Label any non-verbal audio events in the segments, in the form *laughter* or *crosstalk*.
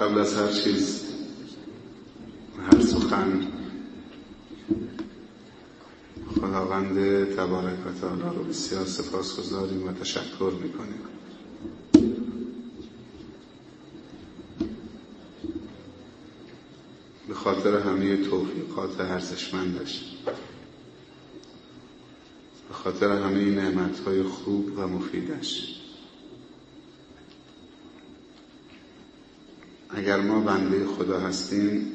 قبل از هر چیز هر سخن. خداوند تبارک و تعالی رو بسیار سپاس گذاریم و تشکر می‌کنیم. به خاطر همه توفیقات ارزشمندش به خاطر همه نعمتهای خوب و مفیدش. اگر ما بنده خدا هستیم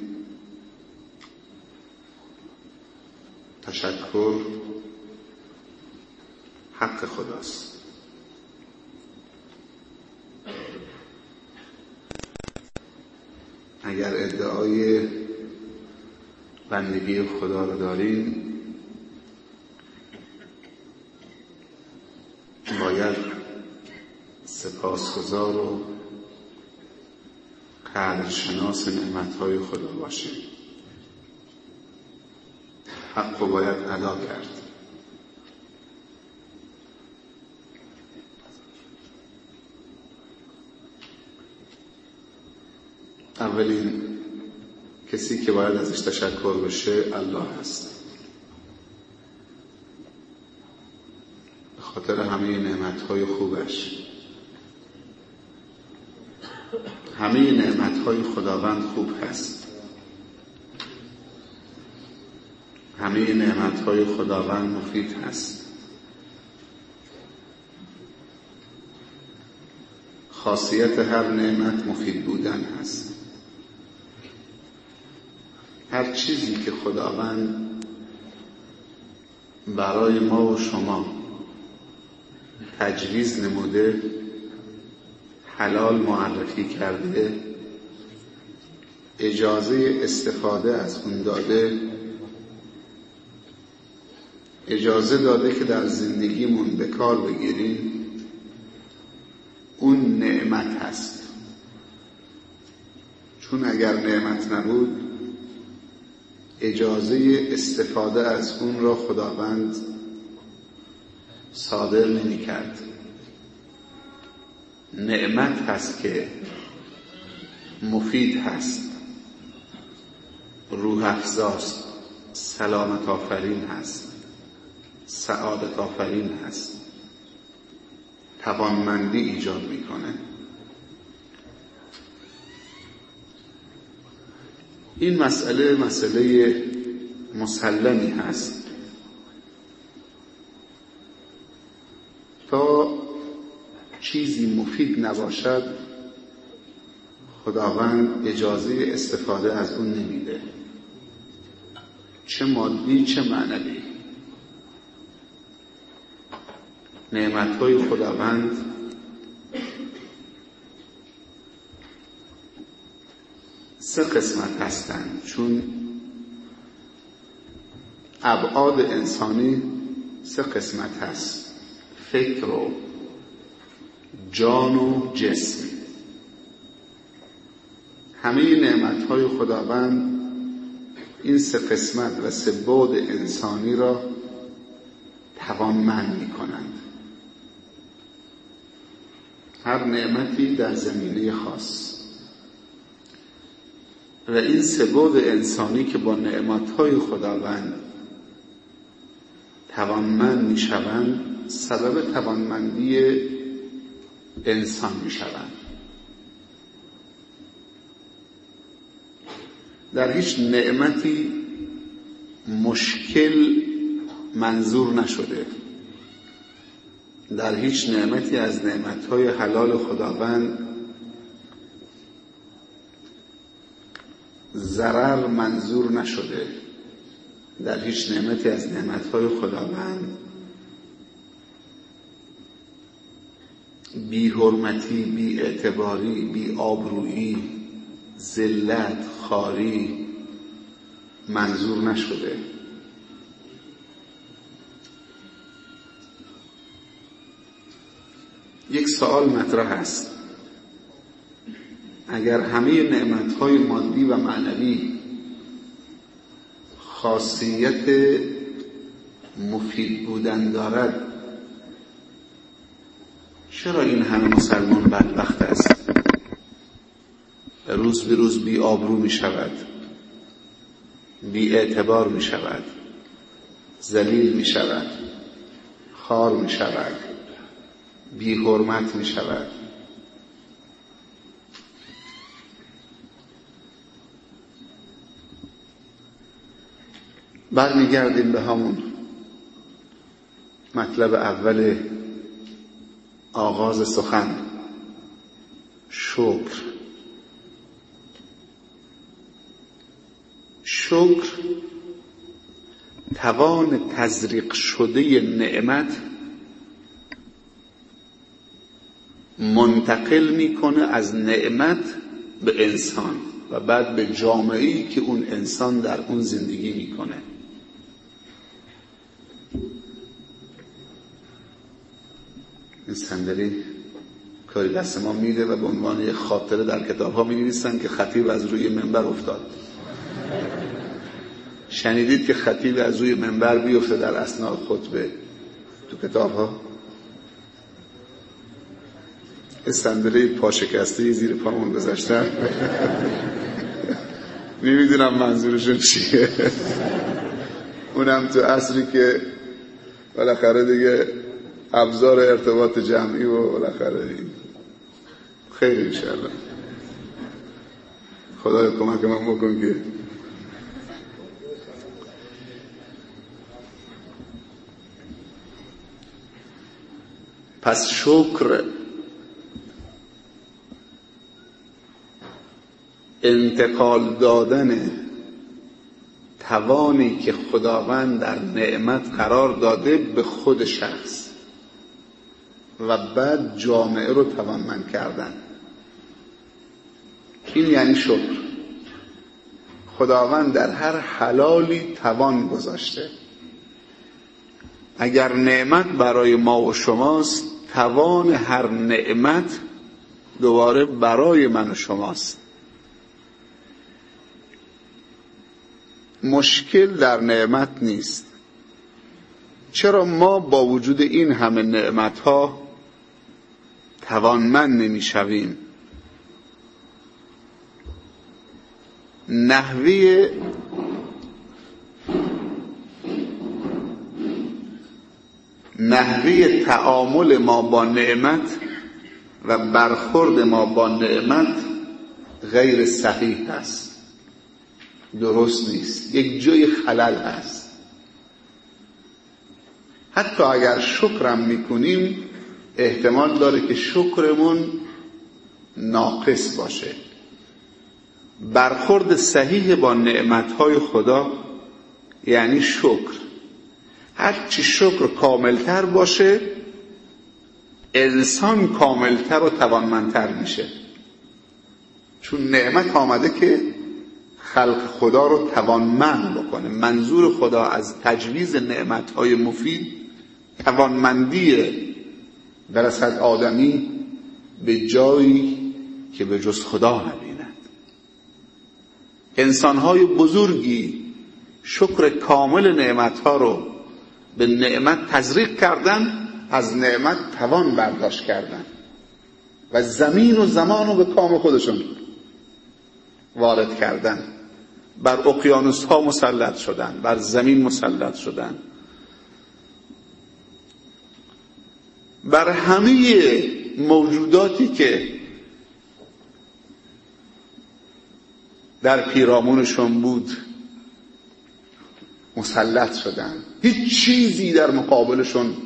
تشکر حق خداست. اگر ادعای بندگی خدا رو داریم باید سپاسگزار و قدرشناس نعمتهای خدا باشیم حق رو باید ادا کرد. اولین کسی که باید ازش تشکر بشه الله هست. به خاطر همه نعمتهای خوبش. همه نعمتهای خداوند خوب هست. همه نعمتهای خداوند مفید هست. خاصیت هر نعمت مفید بودن هست. هر چیزی که خداوند برای ما و شما تجویز نموده حلال معرفی کرده اجازه استفاده از اون داده اجازه داده که در زندگیمون به کار بگیریم اون نعمت هست. چون اگر نعمت نبود اجازه استفاده از اون را خداوند صادر نمی کرد نعمت هست که مفید هست. روح افزاست سلامت آفرین هست. سعادت آفرین هست. توانمندی ایجاد می‌کنه. این مسئله مسئله مسلمی هست. تا چیزی مفید نباشد خداوند اجازه استفاده از اون نمیده. چه مادی چه معنوی. نعمتهای خداوند سه قسمت هستند. چون ابعاد انسانی سه قسمت هست. فکر و جان و جسم. همه نعمت های خداوند این سه قسمت و سه بعد انسانی را توانمند می کنند هر نعمتی در زمینه خاص. و این سبود انسانی که با نعمتهای خداوند توانمند می شوند سبب توانمندی انسان می شوند در هیچ نعمتی مشکل منظور نشده. در هیچ نعمتی از نعمتهای حلال خداوند ضرر منظور نشده. در هیچ نعمتی از نعمتهای خداوند بی حرمتی بی اعتباری بی آبرویی ذلت خاری منظور نشده. یک سوال مطرح است. اگر همه نعمتهای مادی و معنوی خاصیت مفید بودن دارد چرا این همه مسلمان بدبخت است؟ روز به روز بی آبرو می شود بی اعتبار می شود زلیل می شود خار می شود بی حرمت می شود. برمیگردیم به همون مطلب اول آغاز سخن. شکر. شکر توان تزریق شده نعمت منتقل می‌کنه از نعمت به انسان و بعد به جامعه ای که اون انسان در اون زندگی می‌کنه. این صندلی کاری دست ما میده و به عنوان یه خاطره در کتاب ها می نویسن که خطیب از روی منبر افتاد. شنیدید که خطیب از روی منبر بیفته در اسناد خطبه تو کتاب ها صندلی پاشکسته زیر پامون گذاشتن. *laughs* نمی‌دونم منظورشون چیه. اونم تو اصلی که بالاخره دیگه ابزار ارتباط جمعی و بالاخره خیلی انشاءالله. خدای کمک من بکن که پس شکر انتقال دادن توانی که خداوند در نعمت قرار داده به خود شخص. و بعد جامعه رو توانمند کردن. این یعنی شکر. خداوند در هر حلالی توان گذاشته. اگر نعمت برای ما و شماست توان هر نعمت دوباره برای من و شماست. مشکل در نعمت نیست. چرا ما با وجود این همه نعمت ها توانمند نمی‌شویم. نحوه نحوه تعامل ما با نعمت و برخورد ما با نعمت غیر صحیح است. درست نیست. یک جای خلل هست حتی اگر شکرم می‌کنیم احتمال داره که شکرمون ناقص باشه. برخورد صحیح با نعمتهای خدا یعنی شکر. هرچی شکر کاملتر باشه انسان کاملتر و توانمندتر میشه. چون نعمت آمده که خلق خدا رو توانمند بکنه. منظور خدا از تجویز نعمتهای مفید توانمندی برسد آدمی به جایی که به جز خدا نبیند. انسانهای بزرگی شکر کامل نعمتها رو به نعمت تزریق کردن از نعمت توان برداشت کردن. و زمین و زمان رو به کام خودشون وارد کردن. بر اقیانوس ها مسلط شدن بر زمین مسلط شدن. بر همه موجوداتی که در پیرامونشون بود مسلط شدن. هیچ چیزی در مقابلشون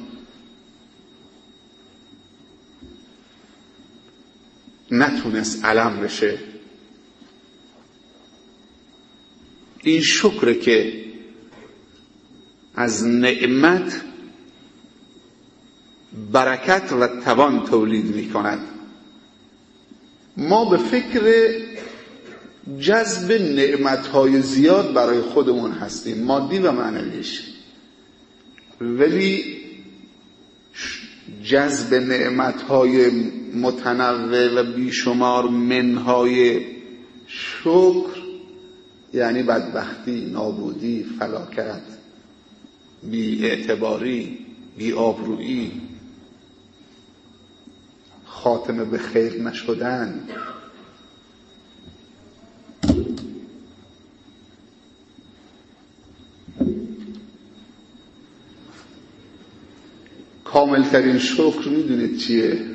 نتونست علم بشه. این شکر که از نعمت برکت و توان تولید می کند ما به فکر جذب نعمتهای زیاد برای خودمون هستیم مادی و معنویش. ولی جذب نعمتهای متنوع و بیشمار منهای شکر یعنی بدبختی نابودی فلاکت بی اعتباری بی آبرویی خاتمه به خیر نشدن. کاملترین شکر می‌دونید چیه؟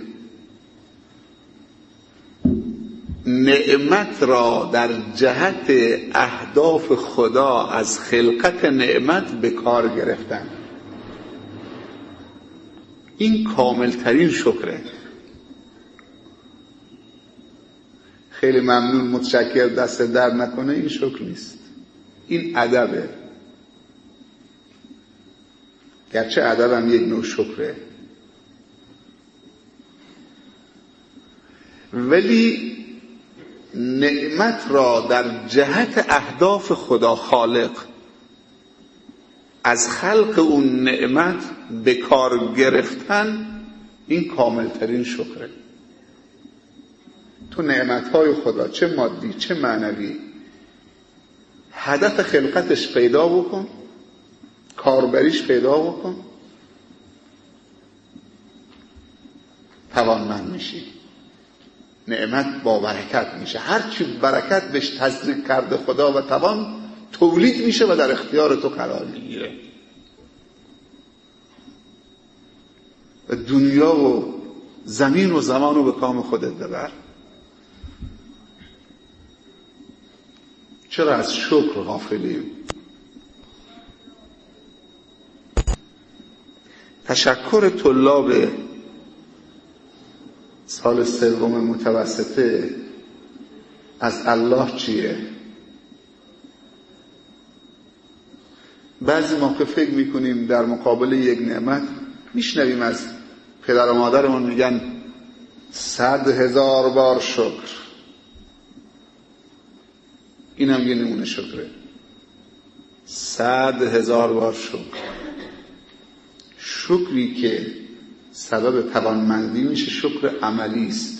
نعمت را در جهت اهداف خدا از خلقت نعمت به کار گرفتن. این کاملترین شکره. خیلی ممنون متشکر دست در نکنه. این شکر نیست. این ادبه. گرچه ادب هم یک نوع شکره. ولی نعمت را در جهت اهداف خدا خالق از خلق اون نعمت به کار گرفتن این کاملترین شکره. تو نعمتهای خدا چه مادی چه معنوی هدف خلقتش پیدا بکن کاربریش پیدا بکن توانمند میشی. نعمت با برکت میشه. هرچی برکت بهش تزریق کرده خدا و توان تولید میشه و در اختیار تو قرار می‌گیره. و دنیا و زمین و زمان رو به کام خودت ببر. چرا از شکر غافلیم؟ تشکر طلاب سال سوم متوسطه از الله چیه؟ بعضی موقع فکر می‌کنیم در مقابل یک نعمت میشنویم از پدر و مادرمون میگن صد هزار بار شکر. اینم یه نمونه شکره. صد هزار بار شکر. شکری که سبب توانمندی میشه شکر عملی است.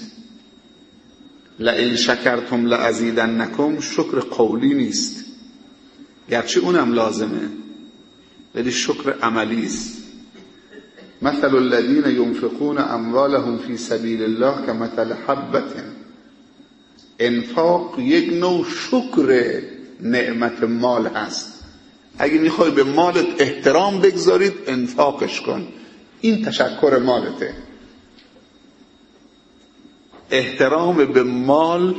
لئن شکرتم لازیدنکم شکر قولی نیست. گرچه اونم لازمه ولی شکر عملی است. مثل الذين ينفقون اموالهم في سبيل الله كمثل حبه انفاق یک نوع شکر نعمت مال هست. اگه می‌خوای به مالت احترام بگذارید انفاقش کن. این تشکر مالته. احترام به مال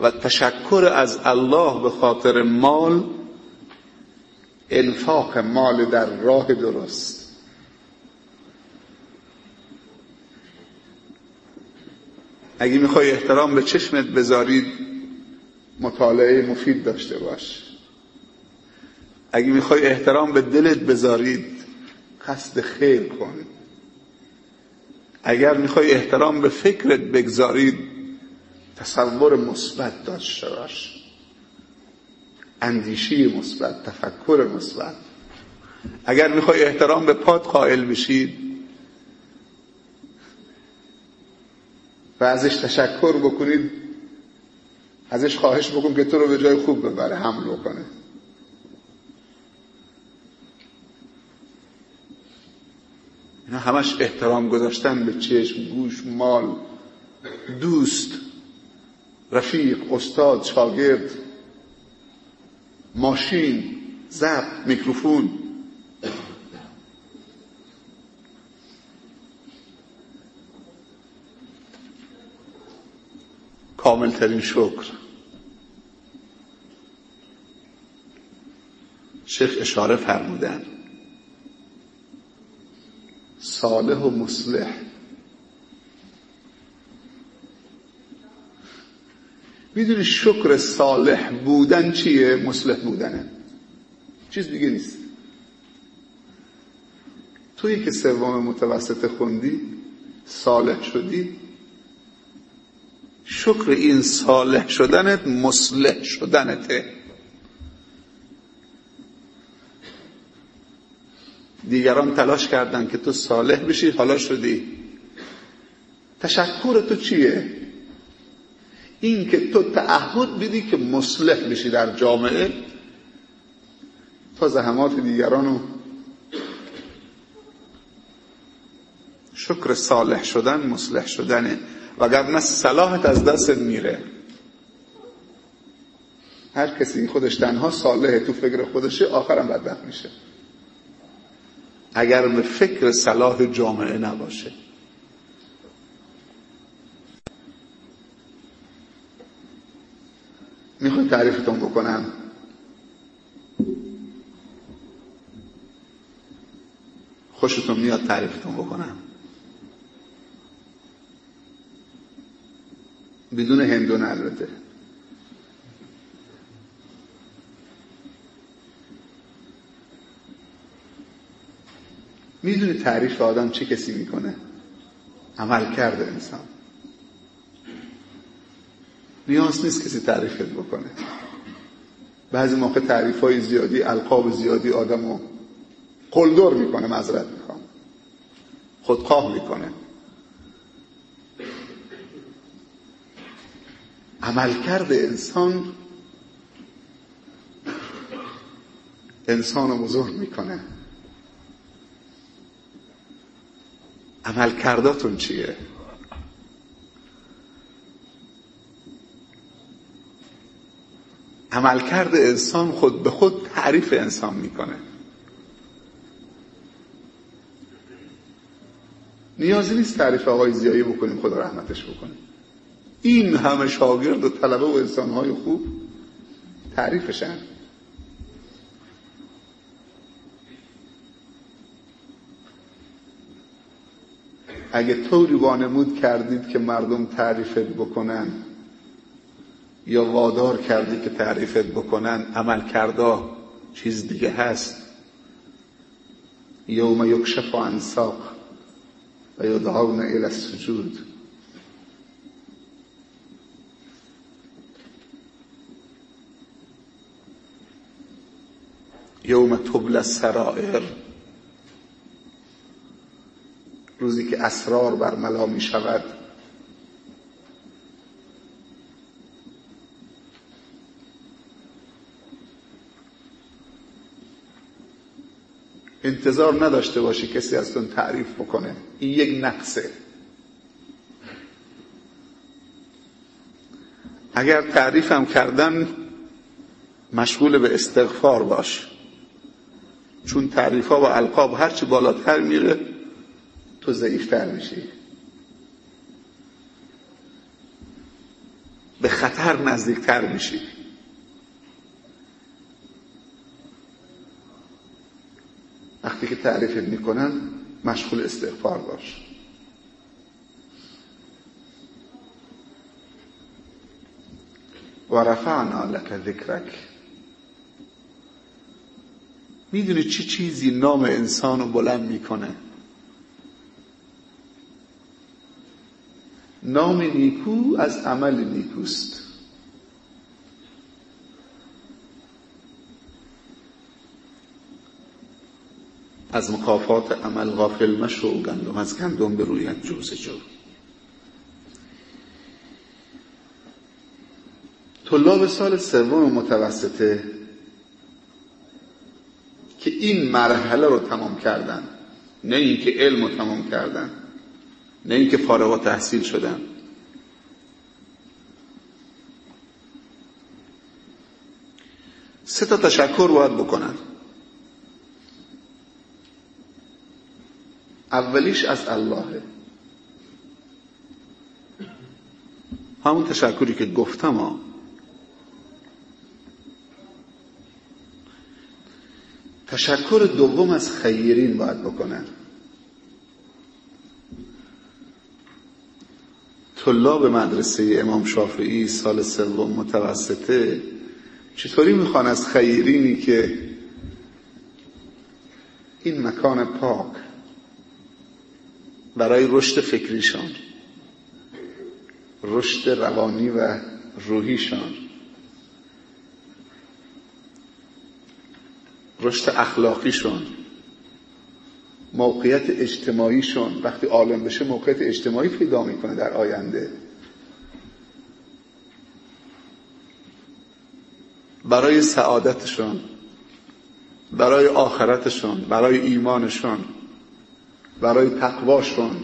و تشکر از الله به خاطر مال انفاق مال در راه درست. اگه می‌خوای احترام به چشمت بذارید مطالعه مفید داشته باش. اگه می‌خوای احترام به دلت بذارید قصد خیر کن. اگر می‌خوای احترام به فکرت بگذارید تصور مثبت داشته باش. اندیشی مثبت تفکر مثبت. اگر می‌خوای احترام به پاد قائل بشید و ازش تشکر بکنید. ازش خواهش بکن که تو رو به جای خوب ببره حمل بکنه. اینا همش احترام گذاشتن به چشم گوش مال دوست رفیق استاد شاگرد ماشین ضبط میکروفون. کاملترین شکر. شیخ اشاره فرمودن. صالح و مصلح. می‌دونی شکر صالح بودن چیه؟ مصلح بودنه. چیز دیگه نیست. تویی که سوم متوسط خوندی صالح شدی شکر این صالح شدنت مصلح شدنته دیگران تلاش کردن که تو صالح بشی حالا شدی. تشکر تو چیه؟ این که تو تعهد بدی که مصلح بشی در جامعه. تا زحمات دیگرانو. شکر صالح شدن مصلح شدنه. وگرنه صلاحت از دست میره. هر کسی خودش تنها صالحه تو فکر خودشه آخرم بدبخت میشه. اگر به فکر صلاح جامعه نباشه. می‌خوای تعریفتون بکنم. خوشتون میاد تعریفتون بکنم. بدون هندون البته. می‌دونی تعریف آدم چه کسی می‌کنه؟ عمل کرده انسان. نیاز نیست کسی تعریفت بکنه. بعضی موقع تعریف های زیادی القاب زیادی آدم رو قلدر می‌کنه مذرت می‌خوام. خودخواه می‌کنه. عملکرد انسان انسان رو بزرگ می‌کنه. عملکرداتون چیه؟ عملکرد انسان خود به خود تعریف انسان می‌کنه. نیازی نیست تعریف آقای زیایی بکنیم خدا رحمتش بکنیم این همه شاگرد و طلبه و انسانهای خوب تعریفشن اگه طوری وانمود کردید که مردم تعریفت بکنن یا وادار کردی که تعریفت بکنن عمل کردا چیز دیگه هست. یوم یکشف عن ساق و یدعون الى السجود. یوم تبل سرائر روزی که اسرار بر ملا می شود. انتظار نداشته باشی کسی از تون تعریف بکنه. این یک نقصه. اگر تعریفم کردن مشغول به استغفار باش. چون تعریف ها و القاب هرچی بالاتر میره تو ضعیفتر میشی. به خطر نزدیکتر میشی. وقتی که تعریفت می‌کنن مشغول استغفار باش. و رفعنا لك ذکرک. می‌دونی چه چیزی نام انسان رو بلند می‌کنه؟ نام نیکو از عمل نیکوست. از مکافات عمل غافل مشو گندم از گندم بروید جوز جو. طلاب سال سوم متوسطه که این مرحله رو تمام کردن. نه اینکه علم رو تمام کردن. نه اینکه فارغ و تحصیل شدن. سه تا تشکر باید بکنن. اولیش از الله. همون تشکری که گفتم ها تشکر دوم از خیرین باید بکنن. طلاب مدرسه امام شافعی سال سوم متوسطه چطوری می‌خوان از خیرینی که این مکان پاک برای رشد فکریشان رشد روانی و روحیشان رشد اخلاقیشون موقعیت اجتماعیشون وقتی عالم بشه موقعیت اجتماعی پیدا می‌کنه در آینده. برای سعادتشون برای آخرتشون برای ایمانشون برای تقواشون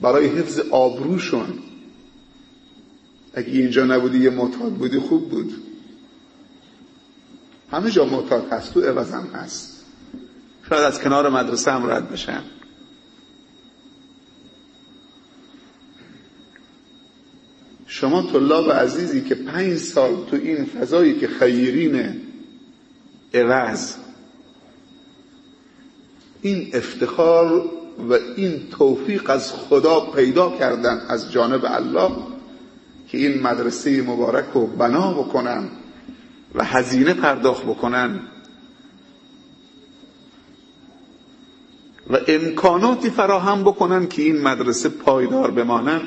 برای حفظ آبروشون. اگه اینجا نبودی یه معتاد بودی خوب بود. همه جا معتاد هست تو عوضم هست. شاید از کنار مدرسه هم رد بشن. شما طلاب عزیزی که پنج سال تو این فضایی که خیرین عوض این افتخار و این توفیق از خدا پیدا کردن از جانب الله که این مدرسه مبارک رو بنا بکنن و هزینه پرداخت بکنن. و امکاناتی فراهم بکنن که این مدرسه پایدار بمانن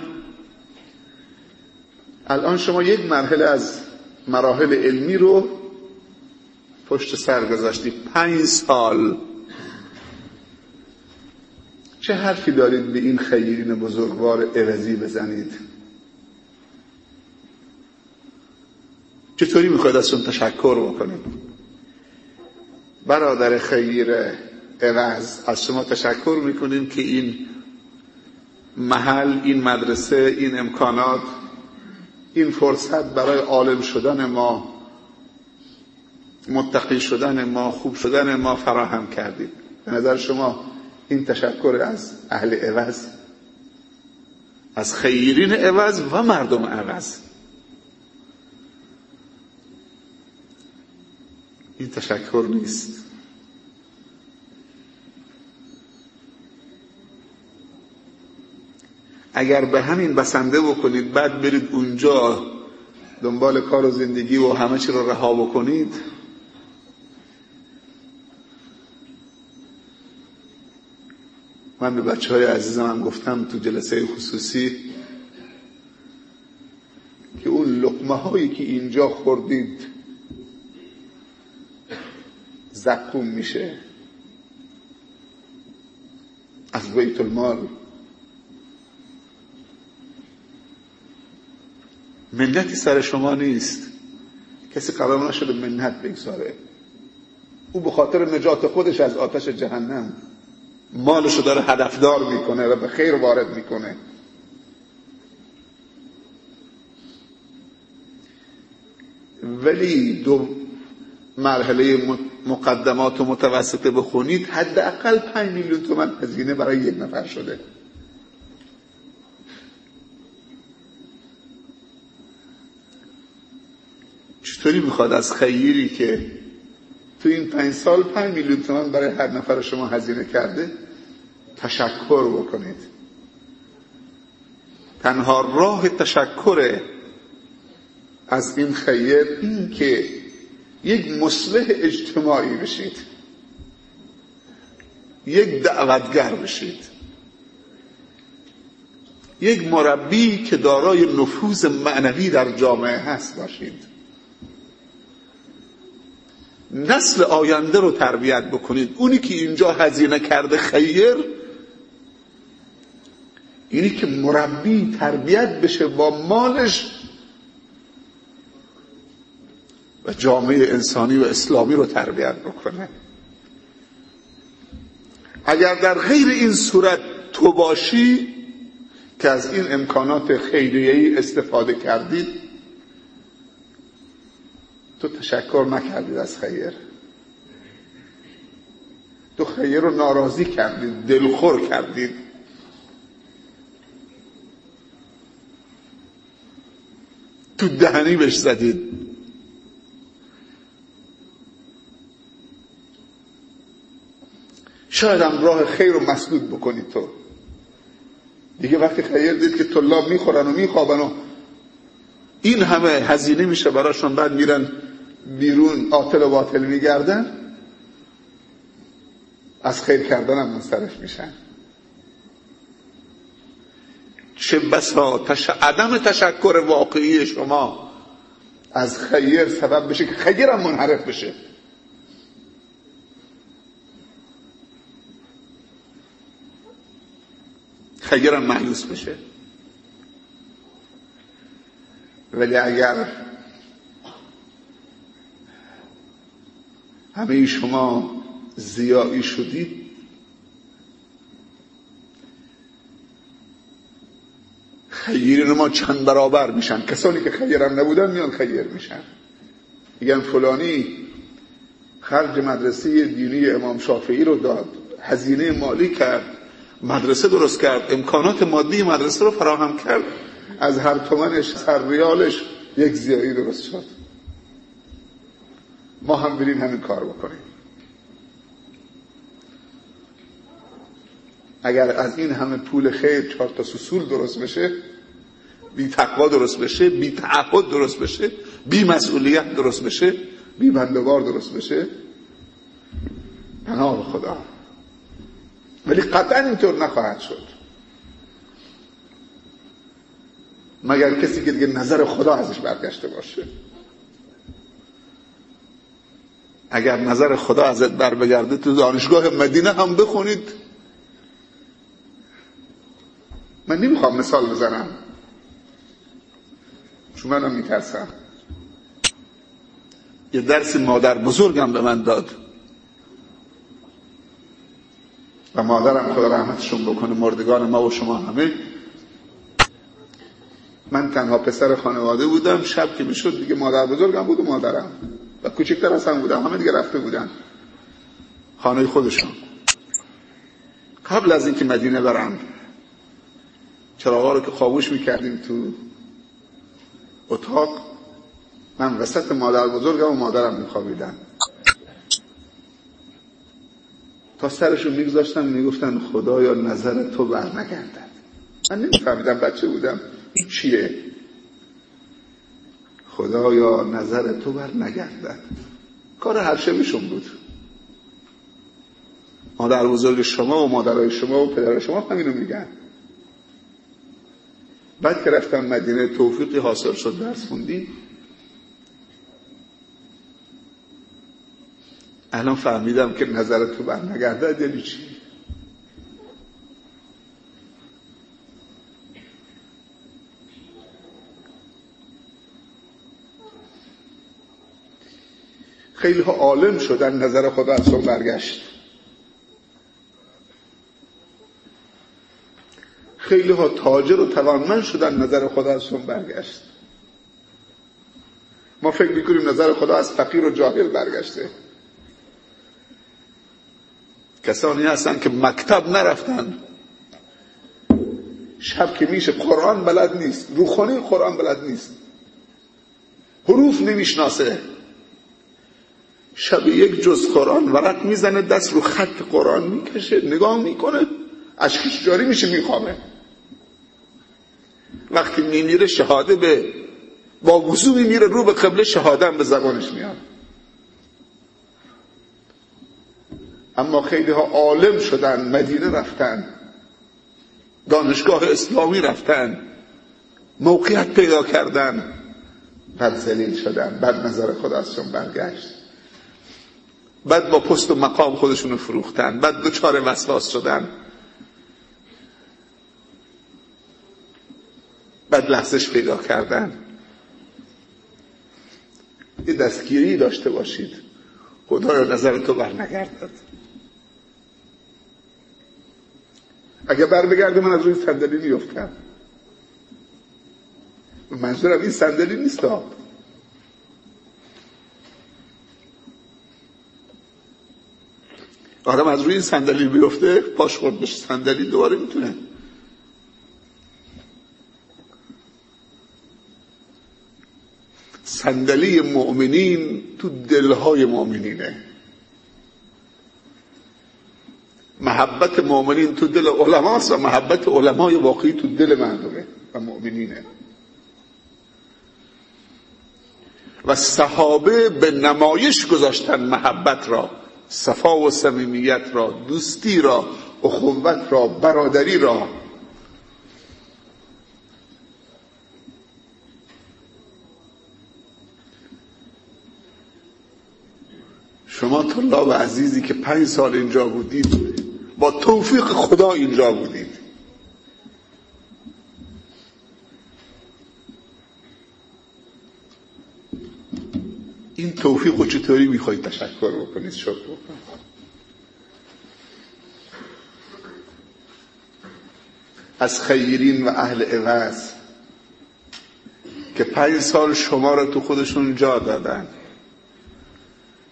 الان شما یک مرحله از مراحل علمی رو پشت سر گذاشتی. پنج سال. چه حرفی دارید به این خیرین بزرگوار عوضی بزنید؟ چطوری می‌خواید ازشون تشکر بکنید برادر خیر عوض از شما تشکر می‌کنیم که این محل این مدرسه این امکانات این فرصت برای عالم شدن ما متقی شدن ما خوب شدن ما فراهم کردید. به نظر شما این تشکر از اهل عوض از خیرین عوض و مردم عوض. این تشکر نیست. اگر به همین بسنده بکنید بعد برید اونجا دنبال کار و زندگی و همه چی رو رها بکنید. من به بچه های عزیزم هم گفتم تو جلسه خصوصی که اون لقمه هایی که اینجا خوردید زقوم میشه. از بیت المال. منتی سر شما نیست. کسی قرار نشده منت بگذاره. او به خاطر نجات خودش از آتش جهنم مالشو داره هدفدار می‌کنه و به خیر وارد می‌کنه. ولی دو مرحله مقدمات و متوسطه بخونید حداقل پنج میلیون تومن هزینه برای یک نفر شده. چطوری می‌خواد از خیری که تو این پنج سال پنج میلیون تومن برای هر نفر شما هزینه کرده تشکر بکنید. تنها راه تشکر از این خیر این که یک مصلح اجتماعی بشید. یک دعوتگر بشید. یک مربی که دارای نفوذ معنوی در جامعه هست باشید. نسل آینده رو تربیت بکنید. اونی که اینجا هزینه کرده خیر اینی که مربی تربیت بشه با مالش و جامعه انسانی و اسلامی رو تربیت بکنه. اگر در غیر این صورت تو باشی که از این امکانات خیریه‌ای استفاده کردید تو تشکر نکردید از خیر. تو خیر رو ناراضی کردید دلخور کردید تو دهنی بهش زدید شاید هم راه خیر رو مسدود بکنید تو. دیگه وقتی خیر دید که طلاب می‌خورن و میخوابن و این همه هزینه میشه براشون بعد میرن بیرون آتل و باطل میگردن از خیر کردن هم منصرف میشن. چه بسا تش... عدم تشکر واقعی شما. از خیر سبب بشه که خیرم منحرف بشه. خیرم معیوس بشه. ولی اگر همه شما زیایی شدید خیرین ما چند برابر میشن. کسانی که خیرم نبودن میان خیر میشن. میگن فلانی خرج مدرسه دینی امام شافعی رو داد هزینه مالی کرد. مدرسه درست کرد. امکانات مادی مدرسه رو فراهم کرد. از هر تومنش سر ریالش یک زیایی درست شد. ما هم بریم همین کار بکنیم. اگر از این همه پول خیر چهار تا سسول درست بشه بی تقوا درست بشه بی تعهد درست بشه بی مسئولیت درست بشه بی بندگار درست بشه پناه خدا. ولی قطعا اینطور نخواهد شد. مگر کسی که دیگه نظر خدا ازش برگشته باشه؟ اگر نظر خدا ازت بر بگرده تو دانشگاه مدینه هم بخونید. من نمی‌خوام مثال بزنم. چون منم میترسم. یه درس مادر بزرگم به من داد. و مادرم خدا رحمتشون بکنه مردگان ما و شما همه. من تنها پسر خانواده بودم شب که می‌شد دیگه مادر بزرگم بود و مادرم. و کوچکتر از هم بودم همه دیگه رفته بودن. خانه خودشون. قبل از اینکه مدینه برم چراغا رو که خاموش می‌کردیم تو اتاق من وسط مادر بزرگم و مادرم میخوابیدن. تا سرشون میگذاشتن می‌گفتن خدایا نظر تو بر نگردد. من نمیفهمیدم بچه بودم این چیه. خدایا نظر تو بر نگردد. کار هر شبشون بود. مادر بزرگ شما و مادرای شما و پدر شما همینو میگن. بعد که رفتم مدینه توفیقی حاصل شد درس خوندی الان فهمیدم که نظر تو بر نگرده یعنی چی؟ خیلی ها عالم شدن نظر خدا از برگشت. خیلی ها تاجر و توانمند شدن نظر خدا ازشون برگشت. ما فکر می‌کنیم نظر خدا از فقیر و جاهل برگشته. کسانی هستن که مکتب نرفتن. شب که میشه قرآن بلد نیست. روخانی قرآن بلد نیست. حروف نمی‌شناسه. شب یک جز قرآن ورق می‌زنه دست رو خط قرآن می‌کشه نگاه می‌کنه اشکش جاری میشه میخوامه وقتی میمیره شهاده به با وضو میمیره رو به قبله شهاده هم به زبانش میاد. اما خیلی ها عالم شدن مدینه رفتن دانشگاه اسلامی رفتن موقعیت پیدا کردن بعد زلیل شدن بعد نظر خدا ازشون برگشت. بعد با پست و مقام خودشون رو فروختن بعد دوچار وسواس شدن. بعد لحظش پیدا کردن. یه دستگیری داشته باشید. خدا را نظر تو بر نگردد اگه بر بگرده من از روی صندلی میفتم منظورم این صندلی نیست آدم از روی صندلی بیفته پاش خورد بشه. صندلی دوباره می‌تونه. صندلی مؤمنین تو دلهای مؤمنینه. محبت مؤمنین تو دل علماست و محبت علمای واقعی تو دل مردمه و مؤمنینه. و صحابه به نمایش گذاشتن محبت را صفا و صمیمیت را دوستی را اخوت را برادری را. شما طلاب عزیزی که پنج سال اینجا بودید با توفیق خدا اینجا بودید این توفیق رو چطوری می‌خواید تشکر بکنید؟ شکر بکنید. از خیرین و اهل عوض که پنج سال شما را تو خودشون جا دادن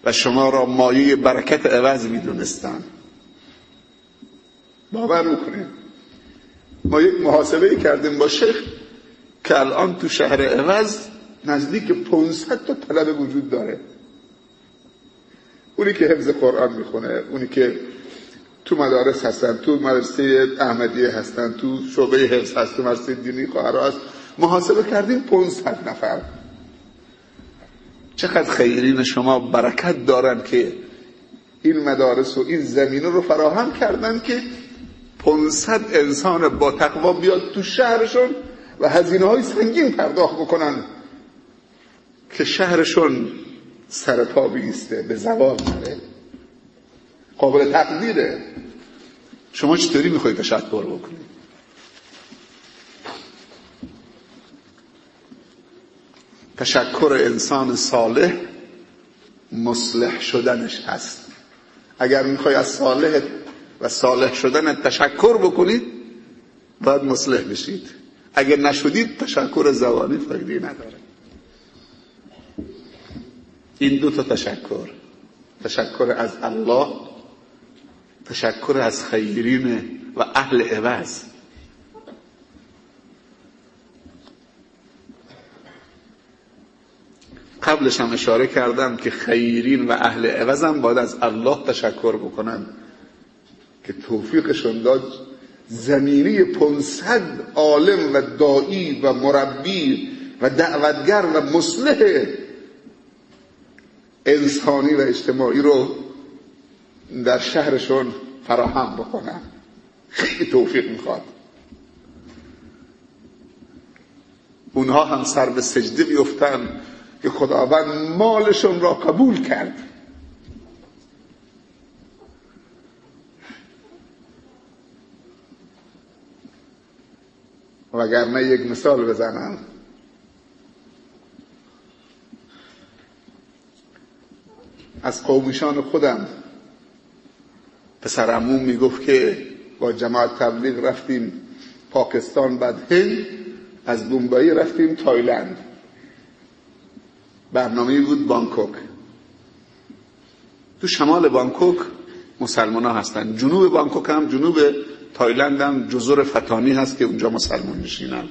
و شما را مایه برکت عوض می‌دونستن. باور می‌کنیم ما یک محاسبه کردیم با شیخ که الان تو شهر عوض نزدیک 500 تا طلب وجود داره. اونی که حفظ قرآن می‌خونه اونی که تو مدارس هستن تو مدرسه احمدیه هستن تو شعبه حفظ هست تو مدرسه دینی خواهر هست محاسبه کردیم 500 نفر. چقدر خیرین شما برکت دارن که این مدارس و این زمینه رو فراهم کردن که 500 انسان با تقوا بیاد تو شهرشون و هزینه های سنگین پرداخت بکنن که شهرشون سر پا بیسته به زوال نره. قابل تقدیره. شما چطوری می‌خواید تشکر بکنید؟ تشکر انسان صالح مصلح شدنش هست. اگر می‌خوای از صالح و صالح شدن تشکر بکنید باید مصلح بشید. اگر نشدید تشکر زوانی فایده نداره. این دو تا تشکر. تشکر از الله تشکر از خیرین و اهل عوض. قبلش هم اشاره کردم که خیرین و اهل عوضم باید از الله تشکر بکنن که توفیقشون داد زمینی پنصد عالم و دایی و مربی و دعوتگر و مصلح انسانی و اجتماعی رو در شهرشون فراهم بکنن. خیلی توفیق می‌خواد. اونها هم سر به سجده بیفتن که خداوند مالشون را قبول کرد. وگرنه یک مثال بزنم. از قومیشان خودم پسر عموم می‌گفت که با جماعت تبلیغ رفتیم پاکستان بعد هند از بومبایی رفتیم تایلند. برنامه بود بانکوک. تو شمال بانکوک مسلمان ها هستن. جنوب بانکوک هم جنوب تایلند هم جزر فتانی هست که اونجا مسلمان نشینن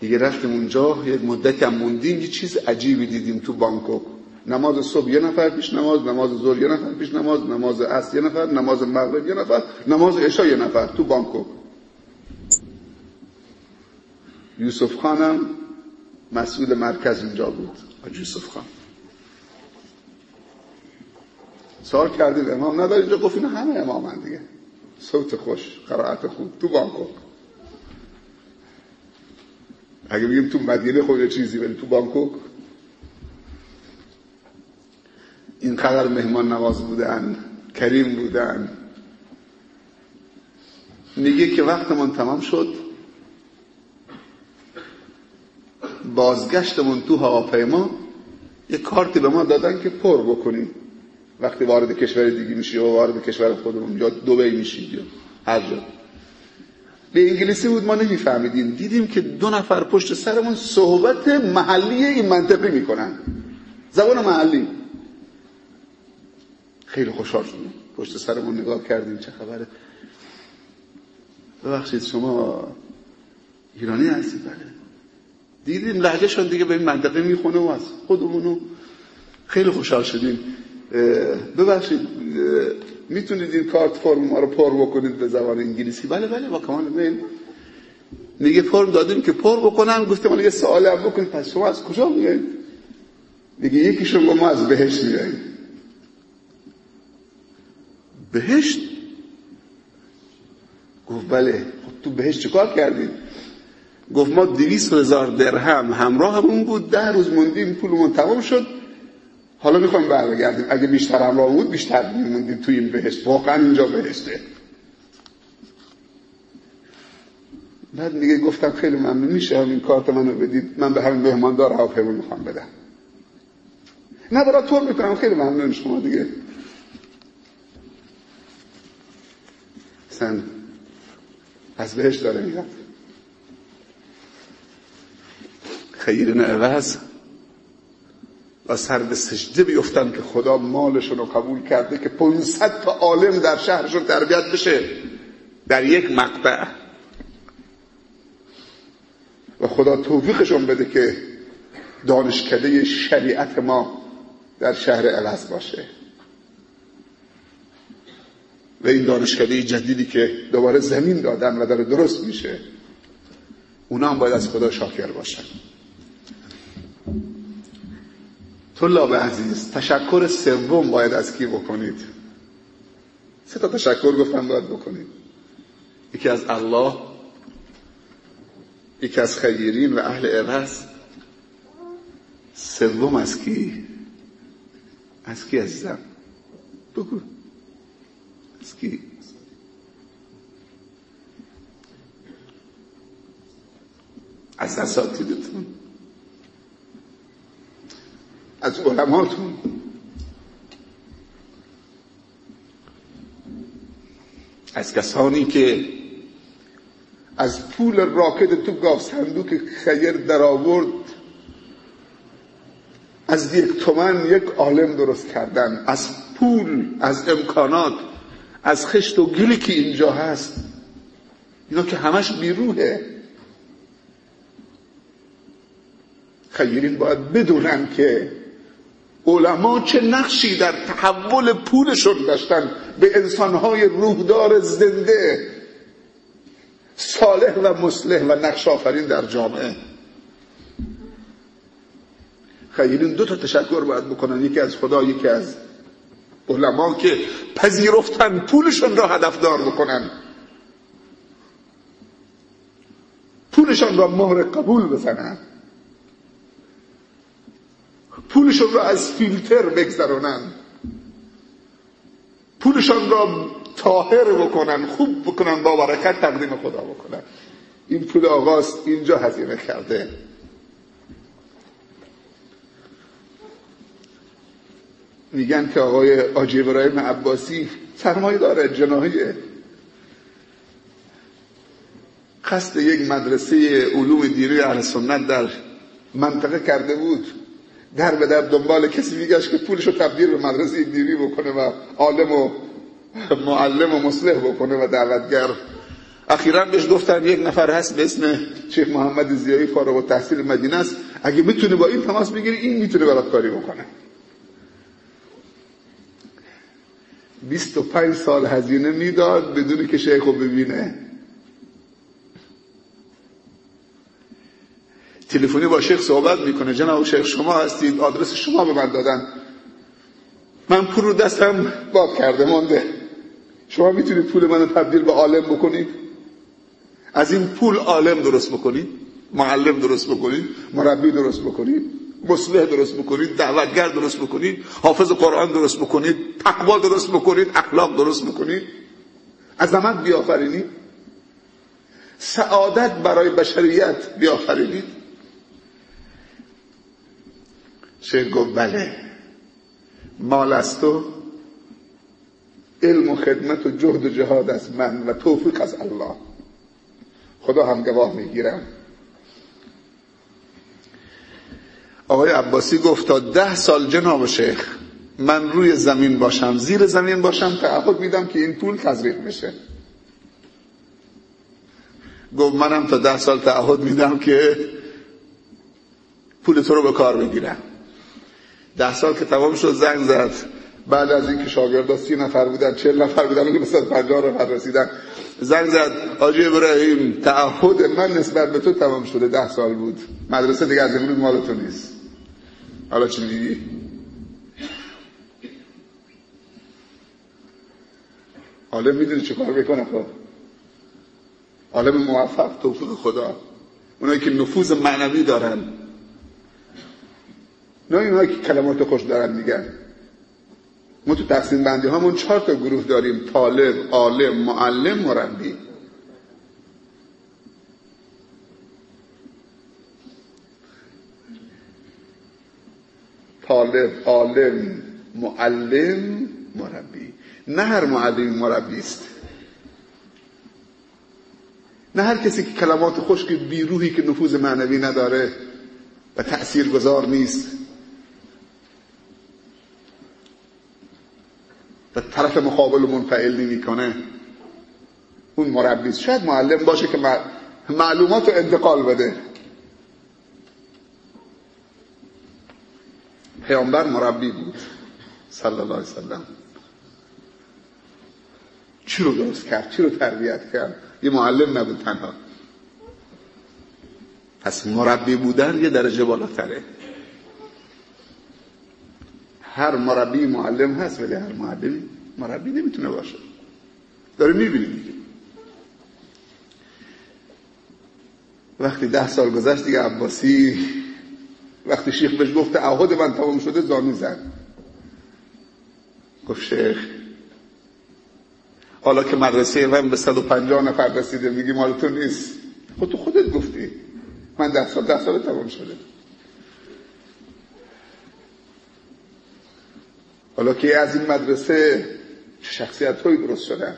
دیگه رفتیم اونجا یک مدت هم موندیم یه چیز عجیبی دیدیم تو بانکوک. نماز صبح یه نفر پیش نماز نماز ظهر یه نفر پیش نماز نماز عصر یه نفر نماز مغرب یه نفر نماز عشا یه نفر تو بانکوک. یوسف خانم مسئول مرکز اینجا بود. حاج یوسف خان. سوال کردیم امام نداری اینجا گفت همه امام دیگه. صوت خوش قرائت خوب تو بانکوک اگه بگیم تو مدینه خود چیزی ولی تو بانکوک؟ اینقدر مهمان نواز بودن کریم بودن. میگه که وقتمون تمام شد. بازگشتمون تو هواپیما یه کارتی به ما دادن که پر بکنیم. وقتی وارد کشور دیگه میشی و وارد کشور خودمون یا دوبی میشید یا هر جا. به انگلیسی بود ما نمیفهمیدیم. دیدیم که دو نفر پشت سرمون صحبت محلی این منطقه می‌کنن. زبان محلی. خیلی خوشحال شدیم. پشت سرمون نگاه کردیم چه خبره. ببخشید شما ایرانی هستید؟ بله. دیدیم لحجهشون دیگه به این منطقه می‌خونه و از خودمونو خیلی خوشحال شدیم. ببخشید می‌تونید این کارت فرم ما رو پر بکنید به زبان انگلیسی؟ بله بله با کمال میل میگه فرم دادیم که پر بکنم گفتم یه سوال هم بکنید. پس شما از کجا میایید؟ میگه یکیشون ما از بهشت میایید بهشت؟ گفت بله. خب تو بهشت چیکار کردید گفت ما دویست هزار درهم همراهمون بود. ده روز موندیم پولمون تمام شد. حالا می‌خوایم برگردیم. اگه بیشتر همراه بود بیشتر میموندیم توی این بهشت. واقعا اینجا بهشته. بعد دیگه گفتم خیلی ممنون. میشه همین کارت منو بدید؟ من به همین مهماندار هواپیما می‌خوام بدم. نه برای طور می‌کنم. خیلی ممنون شما دیگه. سن از بهش داره میاد خیرین عوض و سر به سجده بیفتن که خدا مالشون رو قبول کرده که 500 تا عالم در شهرشون تربیت بشه. در یک مقطع. و خدا توفیقشون بده که دانشکده شریعت ما در شهر الهز باشه. و این دانشکده جدیدی که دوباره زمین دادن و داره درست میشه اونا هم باید از خدا شاکر باشن. طلاب عزیز تشکر سوم باید از کی بکنید؟ سه تا تشکر گفتم باید بکنید. یکی از الله یکی از خیرین و اهل عوض. سوم از کی؟ از کی عزیزم؟ بگو. از کی؟ از اساتیدتون. علماتون. از کسانی که از پول راکت تو گاف صندوق خیر در آورد از یک تومن یک عالم درست کردن از پول از امکانات از خشت و گلی که اینجا هست اینا که همش بیروهه خیرین باید بدونن که علما چه نقشی در تحول پولشون داشتن به انسانهای روحدار زنده؟ صالح و مصلح و نقش آفرین در جامعه. خیرین دو تا تشکر باید بکنن. یکی از خدا یکی از علما که پذیرفتن پولشون را هدفدار بکنن. پولشان را مهر قبول بزنن. پولشون را از فیلتر بگذرونن. پولشان را تاهر بکنن خوب بکنن با برکت تقدیم خدا بکنن. این پول آقاست اینجا هزینه کرده. میگن که آقای آجی ابراهیم عباسی سرمایه داره جناهیه قصد یک مدرسه علوم دینی اهل سنت در منطقه کرده بود. در به در دنبال کسی میگشت که پولش رو تبدیل به مدرسه دینی بکنه و عالم و معلم و مصلح بکنه و دعوتگر. اخیرا بهش گفتن یک نفر هست به اسم شیخ محمد زیایی فارغ و تحصیل مدینه است. اگه می‌تونه با این تماس بگیری این می‌تونه برات کاری بکنه. 25 سال هزینه می‌داد بدون که شیخ رو ببینه. تلفنی با شیخ صحبت می‌کنه. جناب شیخ شما هستید. آدرس شما به من دادن. من پول رو دستم باد کرده مانده شما می‌تونید پول منو تبدیل به عالم بکنید؟ از این پول عالم درست بکنید؟ معلم درست بکنید؟ مربی درست بکنید؟ مصلح درست بکنید؟ دعوتگر درست بکنید؟ حافظ قرآن درست بکنید؟ تقوا درست بکنید؟ اخلاق درست بکنید؟ عظمت بیافرینید. سعادت برای بشریت بیافرینید. شیخ گفت بله. مال از تو علم و خدمت و جهد و جهاد از من و توفیق از الله. خدا هم گواه می‌گیرم. آقای عباسی گفت تا ده سال جناب شیخ من روی زمین باشم زیر زمین باشم تعهد میدم که این پول تزریق بشه. گفت منم تا ده سال تعهد میدم که پول تو رو به کار بگیرم. ده سال که تمام شد زنگ زد. بعد از اینکه شاگردا سی نفر بودن چهل نفر بودن که مثلا پنجاه نفر رسیدن زنگ زد. آجی ابراهیم تعهد من نسبت به تو تمام شده ده سال بود. مدرسه دیگه از امروز مال تو نیست. حالا چی میگی؟ عالم می‌دونی چه کار بکنه خب؟ عالم موفق توفیق خدا. اونایی که نفوذ معنوی دارن. نه اونایی که کلمات خوش دارن میگن. ما تو تقسیم بندی همون چهار تا گروه داریم. طالب عالم معلم مربی. طالب عالم معلم مربی. نه هر معلم مربی است. نه هر کسی که کلمات خشک بیروحی که نفوذ معنوی نداره و تأثیر گذار نیست. طرف مقابل منفعل نمی‌کنه. اون مربی شاید معلم باشه که معلومات رو انتقال بده. پیامبر مربی بود. صلی الله علیه وسلم چی رو درست کرد؟ چی رو تربیت کرد؟ یه معلم نبود تنها. پس مربی بودن یه درجه بالاتره. هر مربی معلم هست ولی هر معلمی مربی نمی‌تونه باشه. داره می‌بینی وقتی ده سال گذشت دیگه عباسی وقتی شیخ بهش گفته عهد من تمام شده زانو زد گفت شیخ حالا که مدرسه من به 150 نفر رسیده میگی مال تو نیست. خود تو خودت گفتی. من ده سال ده سال تمام شده. حالا که از این مدرسه شخصیت هایی درست شدن؟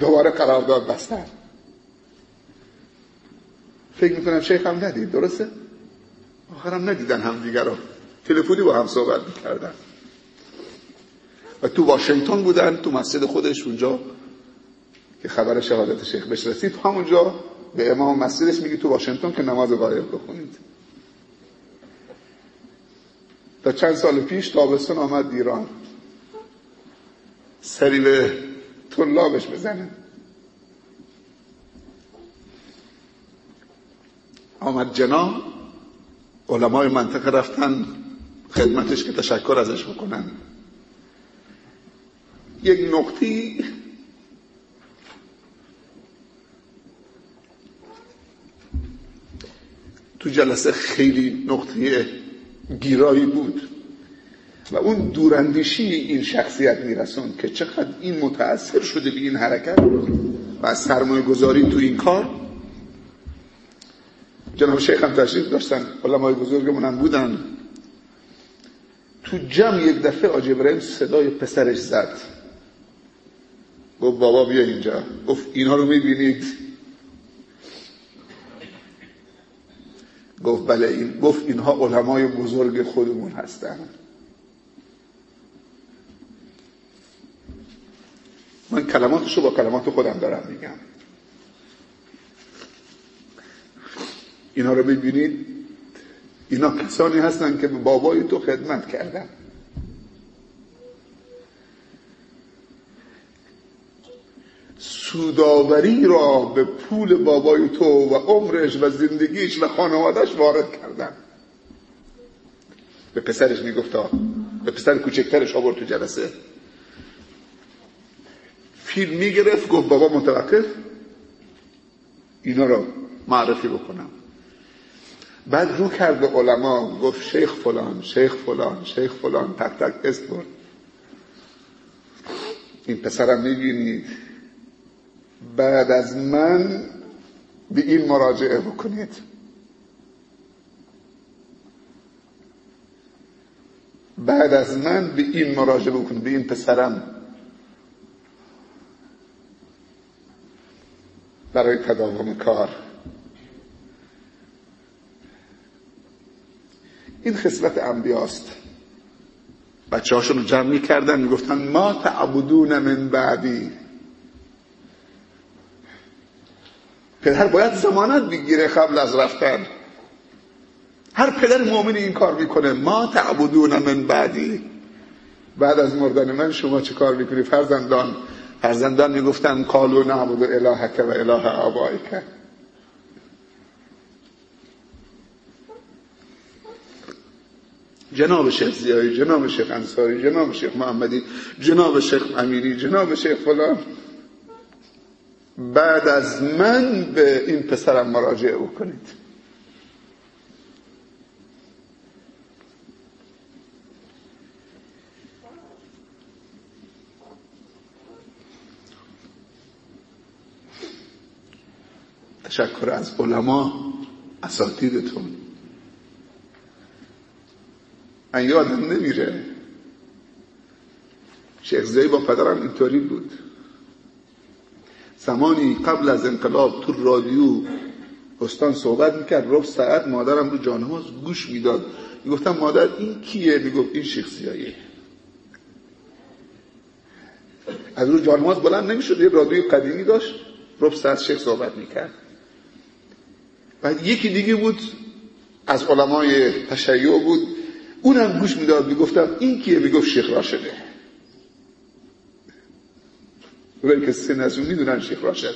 دوباره قرارداد بستن. فکر می‌کنم شیخ هم ندید درسته؟ آخرم ندیدن هم دیگر رو تلفنی با هم صحبت می‌کردن. و تو واشنگتن بودن تو مسجد خودش اونجا که خبر شهادت شیخ بهش رسید همونجا به امام مسجدش میگی تو واشنگتن که نماز غایب بخونید. تا چند سال پیش تابستون آمد ایران. سری به طلابش بزنه. آمد جنا علمای منطقه رفتن خدمتش که تشکر ازش بکنن. یک نقطی تو جلسه خیلی نقطه گیرایی بود و اون دوراندیشی این شخصیت میرسون که چقدر این متاثر شده به این حرکت و از سرمایه گذاری تو این کار. جناب شیخ هم تشریف داشتن علمای بزرگمون هم بودن. تو جمع یک دفعه آجی ابراهیم صدای پسرش زد. گفت بابا بیا اینجا. گفت اینها رو می‌بینید؟ گفت بله این گفت اینها علمای بزرگ خودمون هستن. من کلماتشو با کلمات خودم دارم میگم. اینا رو ببینید. اینا کسانی هستن که به بابای تو خدمت کردن. سوداوری را به پول بابای تو و عمرش و زندگیش و خانوادش وارد کردن. به پسرش میگفتا به پسر کوچکترش آورد تو جلسه. فیلم می‌گرفت گفت بابا متوقف. اینا رو معرفی بکنم. بعد رو کرد به علما گفت شیخ فلان شیخ فلان شیخ فلان تک تک اسم برد. این پسرم می‌بینید بعد از من به این مراجعه بکنید. بعد از من به این مراجعه بکنید به این پسرم. برای تداوم کار. این خصلت انبیاست. بچه هاشون رو جمع می‌کردن می‌گفتن ما تعبدون من بعدی. پدر باید زمانت بگیره قبل از رفتن. هر پدر مؤمن این کار می‌کنه. ما تعبدون من بعدی. بعد از مردن من شما چه کار می‌کنی؟ فرزندان. فرزندان می‌گفتن قالو نعبد الهک و اله آبائک. جناب شیخ زیایی جناب شیخ انصاری جناب شیخ محمدی جناب شیخ امینی جناب شیخ فلان. بعد از من به این پسرم مراجعه بکنید. تشکر از علما اساتیدتون. من یادم نمیره شیخ زی با پدرم اینطوری بود. زمانی قبل از انقلاب تو رادیو استان صحبت می‌کرد رب ساعت مادرم رو جانماز گوش می‌داد. می‌گفتم مادر این کیه؟ می‌گفت این شیخ زیاییه از رو جانماز بلند نمی‌شد یه رادیوی قدیمی داشت. رب از شیخ صحبت می‌کرد. بعد یکی دیگه بود از علمای تشیع بود. اونم گوش می‌داد. می‌گفتم این کیه؟ می‌گفت شیخ راشده. ولی که سن از اون می‌دونن شیخ راشد.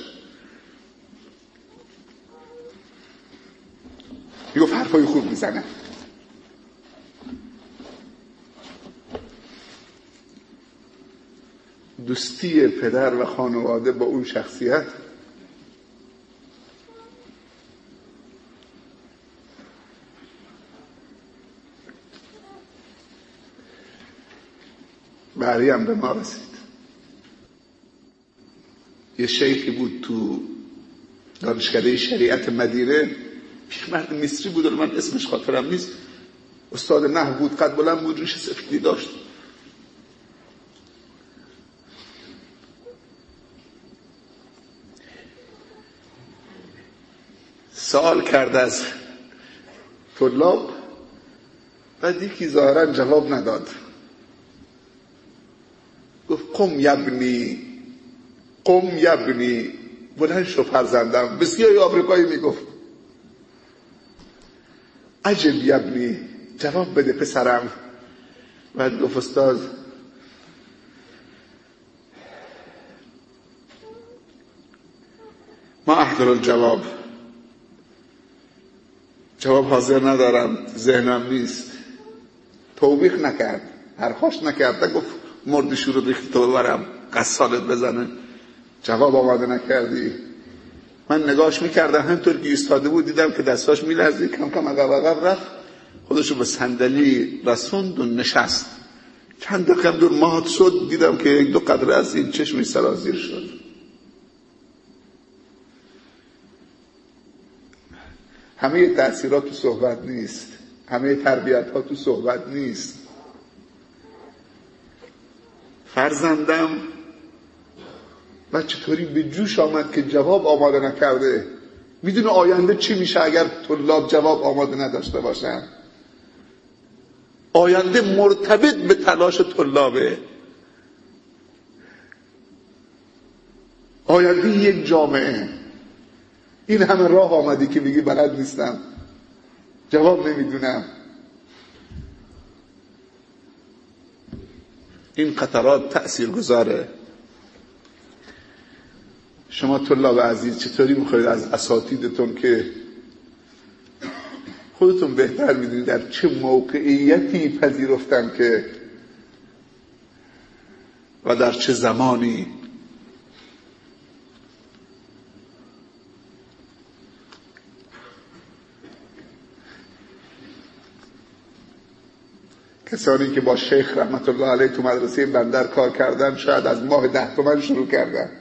می‌گفت حرفای خوب می‌زنه. دوستی پدر و خانواده با اون شخصیت بعدی هم به ما رسید. یه شیخی بود تو دانشکده شریعت مدیره پیشمرد مصری بود من اسمش خاطرم نیست. استاد نه بود قد بلند بود ریش سفیدی داشت. سوال کرد از طلاب بعد یکی ظاهرا جواب نداد. گفت قم یبنی قم یبنی بلند شو فرزندم. بسیاری آمریکایی می‌گفت. عجب یبنی جواب بده پسرم. بعد گفت استاد. ما احضر الجواب. جواب حاضر ندارم ذهنم نیست. توبیخ نکرد هرخاش نکرد. گفت مردی رو ریخت تو ببرم قصالت بزنه. جواب آماده نکردی؟ من نگاش می‌کردم همطور که ایستاده بود دیدم که دستاش میلرزی کم کم عقب عقب رفت. خودشو به صندلی رسوند و نشست. چند دقیقه دور مات شد دیدم که یک دو قدر از این چشمش سرازیر شد. همه تاثیرات تو صحبت نیست. همه تربیت ها تو صحبت نیست. فرزندم و چطوری به جوش آمد که جواب آماده نکرده؟ می‌دونه آینده چی میشه اگر طلاب جواب آماده نداشته باشن؟ آینده مرتبط به تلاش طلابه. آینده یک جامعه. این همه راه آمدی که میگی بلد نیستم. جواب نمی‌دونم. این قطرات تأثیر گذاره شما طلاب عزیز چطوری می‌خواید از اساتیدتون که خودتون بهتر می‌دونید در چه موقعیتی پذیرفتن که و در چه زمانی؟ کسانی که با شیخ رحمت الله علیه تو مدرسه بندر کار کردن شاید از ماه ده تومن شروع کردن.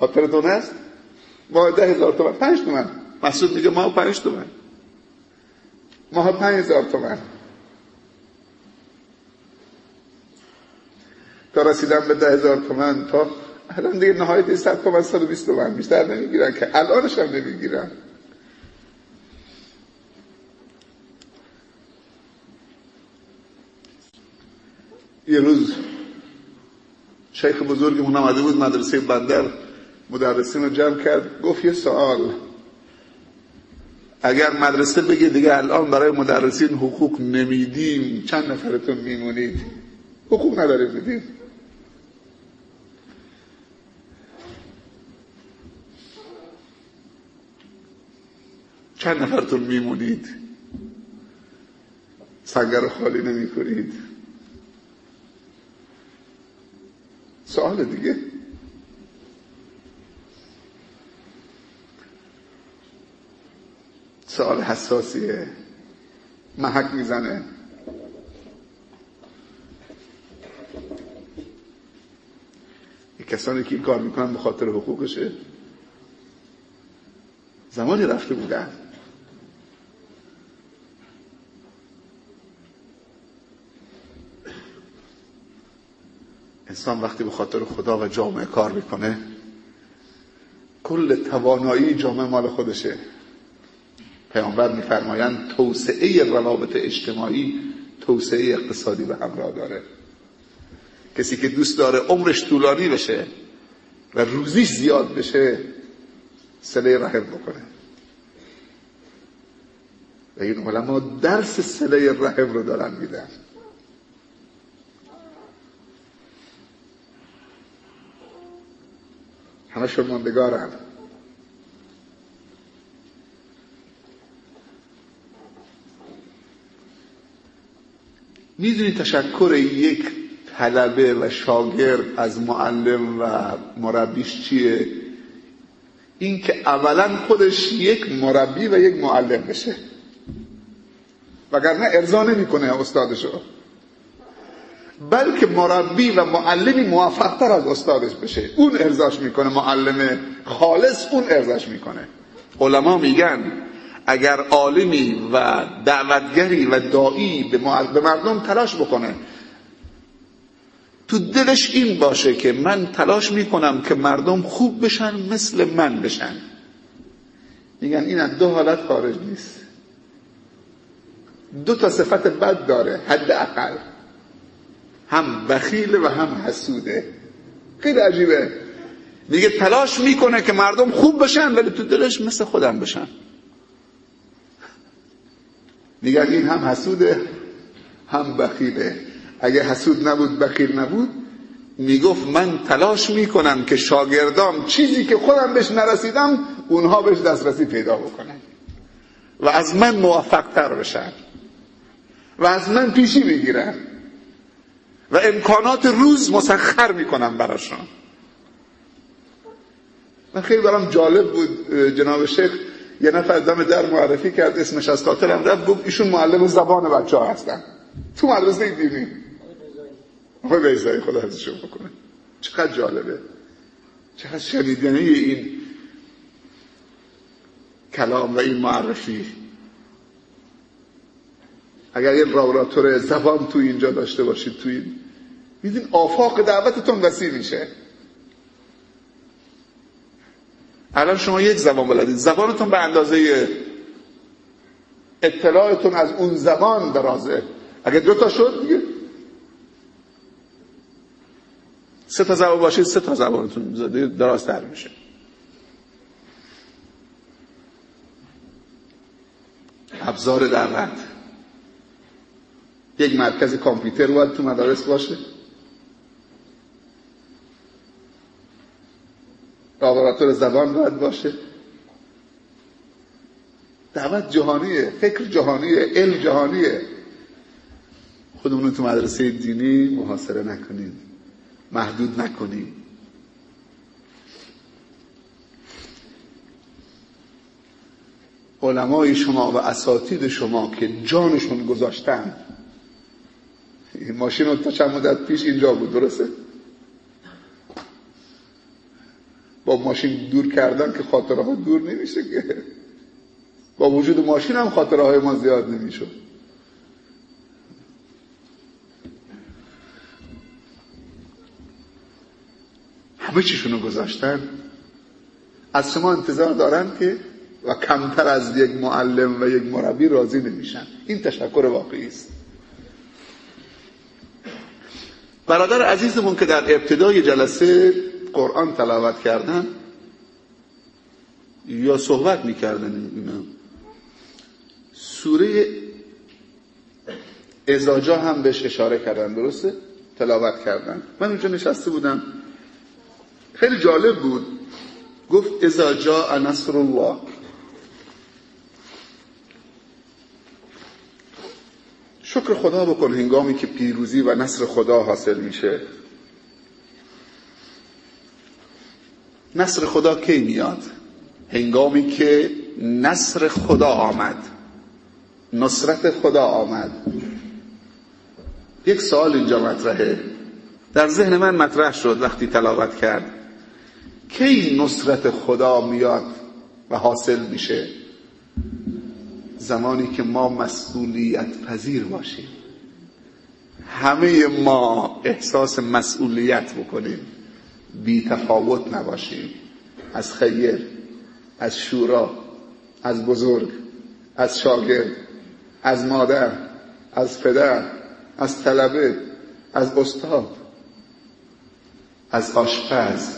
خاطرتون هست ماه ده هزار تومن. پنج تومن. مسعود میگه ماه پنج تومن. ماه پنج هزار تومن. تا رسیدن به ده هزار تومن. تا الان دیگه نهایت صد تومن صد و بیست تومن بیشتر نمی‌گیرن که الانش هم نمی‌گیرن. یه روز شیخ بزرگمون آمده بود مدرسه بندر مدرسین رو جمع کرد گفت یه سوال. اگر مدرسه بگه دیگه الان برای مدرسین حقوق نمیدیم چند نفرتون میمونید؟ حقوق نداره بدیم چند نفرتون میمونید؟ سنگر خالی نمی کنید سوال دیگه. سوال حساسیه. محک می‌زنه. کسانی که این کار می‌کنن به خاطر حقوقشه. زمانی رفته بودن. انسان وقتی به خاطر خدا و جامعه کار می‌کنه کل توانایی جامعه مال خودشه. پیامبر میفرمایند توسعه روابط اجتماعی توسعه اقتصادی به همراه داره. کسی که دوست داره عمرش طولانی بشه و روزیش زیاد بشه سله رحم بکنه. و این علما درس سله رحم رو دارن میدن. همه ماندگارن می‌دونی تشکر یک طلبه و شاگرد از معلم و مربیش چیه؟ این که اولا خودش یک مربی و یک معلم بشه. وگرنه ارضا نمی‌کنه استادشو. بلکه مربی و معلمی موفقتر از استادش بشه. اون ارزاش می‌کنه معلم خالص اون ارزاش می‌کنه. علما میگن اگر عالمی و دعوتگری و دایی به مردم تلاش بکنه تو دلش این باشه که من تلاش می‌کنم که مردم خوب بشن مثل من بشن. میگن این از دو حالت خارج نیست. دو تا صفت بد داره حد اقل هم بخیله و هم حسوده. خیلی عجیبه. میگه تلاش می‌کنه که مردم خوب بشن ولی تو دلش مثل خودم بشن. میگن این هم حسوده هم بخیله. اگه حسود نبود بخیل نبود. می‌گفت من تلاش می‌کنم که شاگردام چیزی که خودم بهش نرسیدم اونها بهش دسترسی پیدا بکنن. و از من موفق تر بشن. و از من پیشی بگیرن و امکانات روز مسخر می‌کنم براشون. من خیلی برام جالب بود جناب شیخ. یه نفر دم در معرفی کرد اسمش از خاطرم رفت گفت ایشون معلم زبان بچه ها هستن. تو مدرسه دینی آقای بیزایی خدا ازشون بکنه. چقدر جالبه. چقدر شنیدنی این کلام و این معرفی. اگر یه لابراتور زبان تو اینجا داشته باشید تو این میدین آفاق دعوتتون وسیع میشه. الان شما یک زبان بلدید. زبانتون به اندازه اطلاعتون از اون زبان درازه. اگه دو تا شد دیگه. سه تا زبان باشید سه تا زبانتون درازتر میشه. ابزار دعوت. یک مرکز کامپیوتر باید تو مدارس باشه. لابراتور زبان باید باشه. دعوت جهانیه فکر جهانیه علم جهانیه. خودمون تو مدرسه دینی محاصره نکنیم محدود نکنیم علمای شما و اساتید شما که جانشون گذاشتن. این ماشین تا چند مدت پیش اینجا بود درسته؟ با ماشین دور کردن که خاطره دور نمیشه که. با وجود ماشین هم خاطره ما زیاد نمی‌شد همه چیشونو گذاشتن. از شما انتظار دارن که و کمتر از یک معلم و یک مربی راضی نمیشن. این تشکر واقعی است. برادر عزیزمون که در ابتدای جلسه قرآن تلاوت کردن یا صحبت می‌کردن اینا. سوره ازاجا هم بهش اشاره کردن درسته؟ تلاوت کردن. من اونجا نشسته بودم. خیلی جالب بود. گفت ازاجا نصر الله شکر خدا بکن هنگامی که پیروزی و نصر خدا حاصل میشه. نصر خدا کی میاد؟ هنگامی که نصر خدا آمد. نصرت خدا آمد. یک سوال اینجا مطرحه. در ذهن من مطرح شد وقتی تلاوت کرد. کی نصرت خدا میاد و حاصل میشه؟ زمانی که ما مسئولیت پذیر باشیم. همه ما احساس مسئولیت بکنیم. بی تفاوت نباشیم. از خیر از شورا از بزرگ از شاگرد از مادر از پدر از طلبه از استاد از آشپز.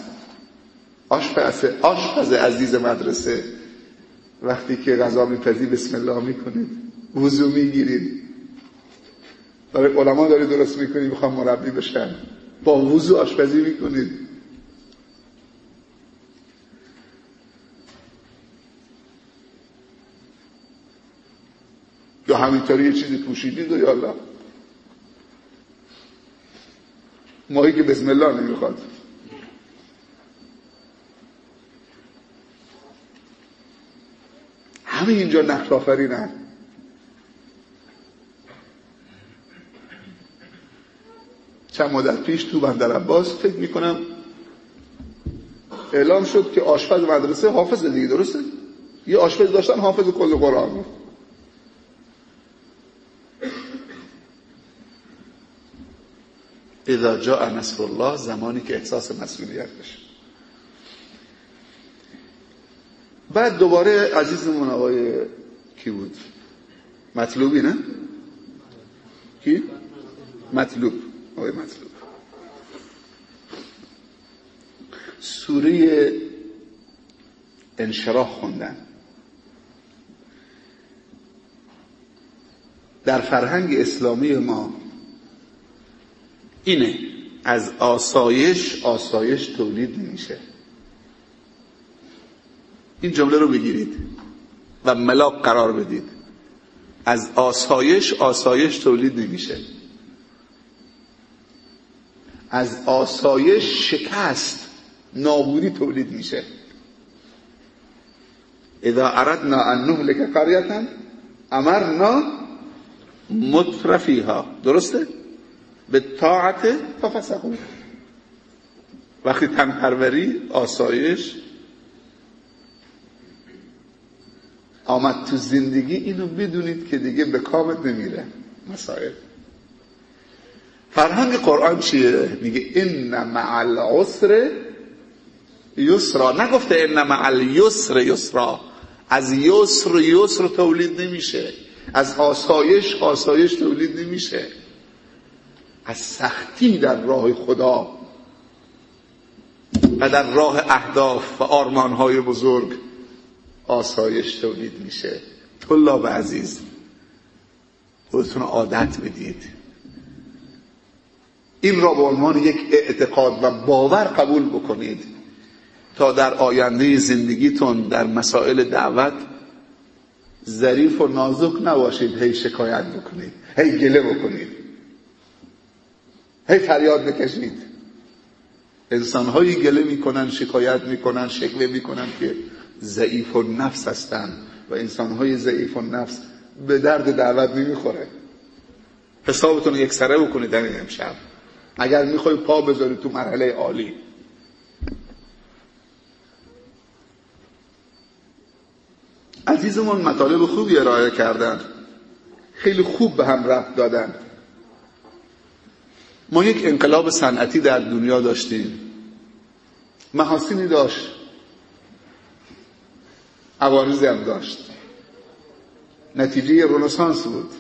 آشپز آشپز عزیز مدرسه. وقتی که غذا میپزی بسم الله می‌کنید. وضو می‌گیرید. برای علما داری درست می‌کنید می‌خوام مربی بشن با وضو آشپزی می‌کنید. یا همینطوری یه چیزی پوشیدید و یالا ماهی که بسم الله نمی‌خواد. همه اینجا نقش آفرینن چند مدت پیش تو بندر عباس فکر می‌کنم اعلام شد که آشپز مدرسه حافظ دیگه درسته؟ یه آشپز داشتن حافظ کل قرآن. اذا جاء نصر الله زمانی که احساس مسئولیت بشه. بعد دوباره عزیزمون آقای کی بود؟ مطلوبی نه؟ کی؟ مطلوب آقای مطلوب. سوره انشراح خوندن. در فرهنگ اسلامی ما اینه. از آسایش آسایش تولید نمیشه این جمله رو بگیرید و ملاق قرار بدید. از آسایش آسایش تولید نمیشه. از آسایش شکست نابودی تولید میشه. اذا اردنا ان نهلك قريه امرنا مترفیها. درسته؟ به طاعت ففسقو وقتی تن پروری آسایش. آمد تو زندگی اینو بدونید که دیگه به کامت نمیره. مسائل. فرهنگ قرآن چیه؟ میگه ان مع العسر یسرا. نگفته ان مع اليسر یسرا. از یسر یسر تولید نمیشه. از آسایش آسایش تولید نمیشه. از سختی در راه خدا و در راه اهداف و آرمانهای بزرگ آسایش تولید میشه. طلاب عزیز خودتون عادت بدید. این را به عنوان یک اعتقاد و باور قبول بکنید تا در آینده زندگیتون در مسائل دعوت ظریف و نازک نباشید. هی شکایت بکنید هی گله بکنید. هی فریاد بکشید انسان هایی گله می‌کنن شکایت می‌کنن شکوه می‌کنن که ضعیف و نفس هستن و انسان های ضعیف و نفس به درد دعوت نمی‌خوره. حسابتون یک سره بکنید در این امشب. اگر می‌خوای پا بذاری تو مرحله عالی. عزیزمون مطالب خوبی ارائه کردن. خیلی خوب به هم رفت دادن. ما یک انقلاب صنعتی در دنیا داشتیم. محاسنی داشت. عوارضی هم داشت. نتیجه رنسانس بود.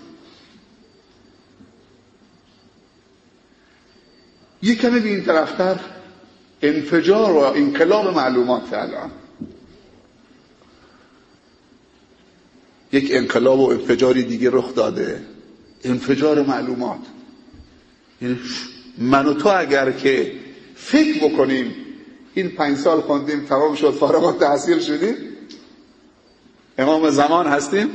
یک کمی به این طرفتر انفجار و انقلاب معلومات الان. یک انقلاب و انفجاری دیگه رخ داده. انفجار معلومات. یعنی من و تو اگر که فکر بکنیم این پنج سال خوندیم تمام شد فارغ تحصیل شدیم امام زمان هستیم.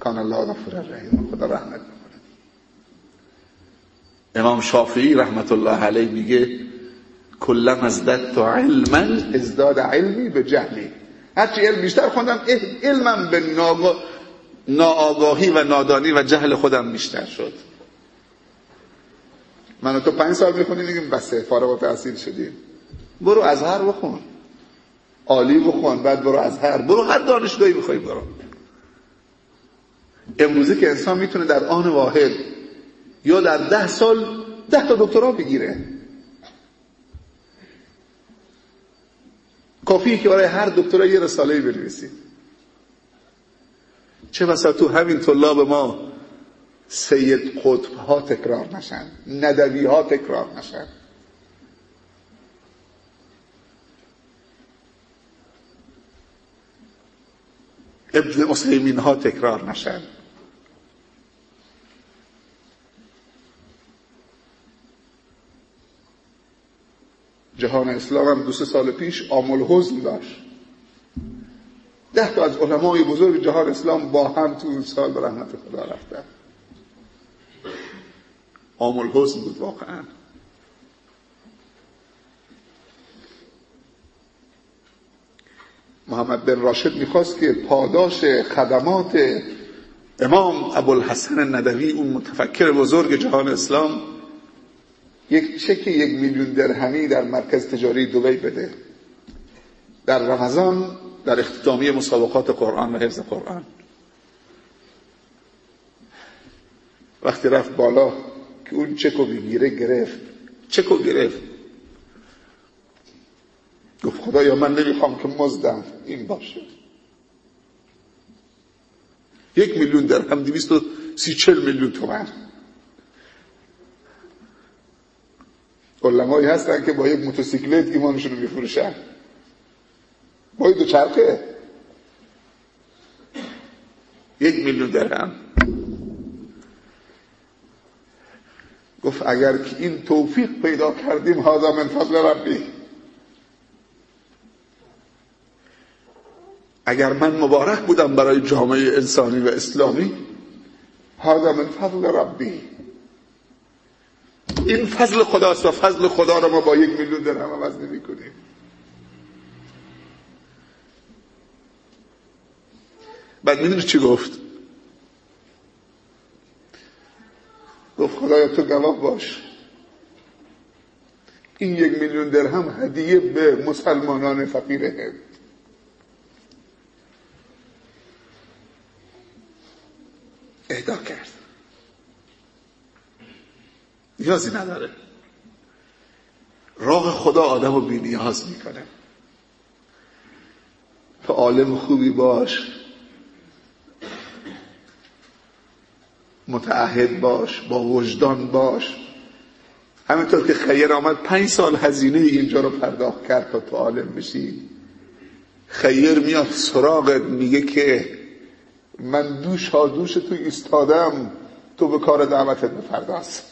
کان الله غفور رحیم خدا رحمت بکنه. امام شافعی رحمت الله علیه میگه کلم ازددت علما ازداد علمی به جهلی. هرچی علم بیشتر خوندم علمم به ناآگاهی و نادانی و جهل خودم بیشتر شد. من تو پنج سال می‌خونی میگیم بسه فارغ و تحصیل شدیم. برو از هر بخون. عالی بخون بعد برو از هر برو هر دانشگاهی بخوای برو. امروزه که انسان می‌تونه در آن واحد یا در ده سال ده تا دکترا بگیره. کافیه که برای هر دکترا یه رساله بنویسید چه بسا تو همین طلاب ما سید قطب ها تکرار نشن ندوی ها تکرار نشن. ابن مسلمین ها تکرار نشن. جهان اسلام هم دو سه سال پیش آمل حزن داشت. ده تا از علمای بزرگ جهان اسلام با هم تو اون سال به رحمت خدا رفتن آمل حزن بود واقعا. محمد بن راشد می‌خواست که پاداش خدمات امام ابوالحسن ندوی اون متفکر بزرگ جهان اسلام یک چک یک میلیون درهمی در مرکز تجاری دوبی بده. در رمضان در اختتامی مسابقات قرآن و حفظ قرآن. وقتی رفت بالا که اون چکو بگیره گرفت. چکو گرفت. گفت خدایا من نمی‌خوام که مزدم. این باشه. یک میلیون درهم دویست و سی چل میلیون تومن. علمایی هستن که با یک موتورسیکلت ایمانشون رو میفروشن. چرخه. یک میلیون درهم. گفت اگر که این توفیق پیدا کردیم هذا من فضل ربی. اگر من مبارک بودم برای جامعه انسانی و اسلامی هذا من فضل ربی. این فضل خداست و فضل خدا رو ما با یک میلیون درهم عوض نمی کنیم. بعد می‌دونی چی گفت؟ گفت خدایا تو گواه باش. این یک میلیون درهم هدیه به مسلمانان فقیر هند اهدا کرد. نیازی نداره. راه خدا آدم رو بی نیاز می‌کنه. تو عالم خوبی باش. متعهد باش با وجدان باش. همینطور که خیر آمد پنج سال هزینه اینجا رو پرداخت کرد تا تو عالم بشی. خیر میاد سراغت میگه که من دوش ها دوش تو ایستادم تو به کار دعوتت بپرداز.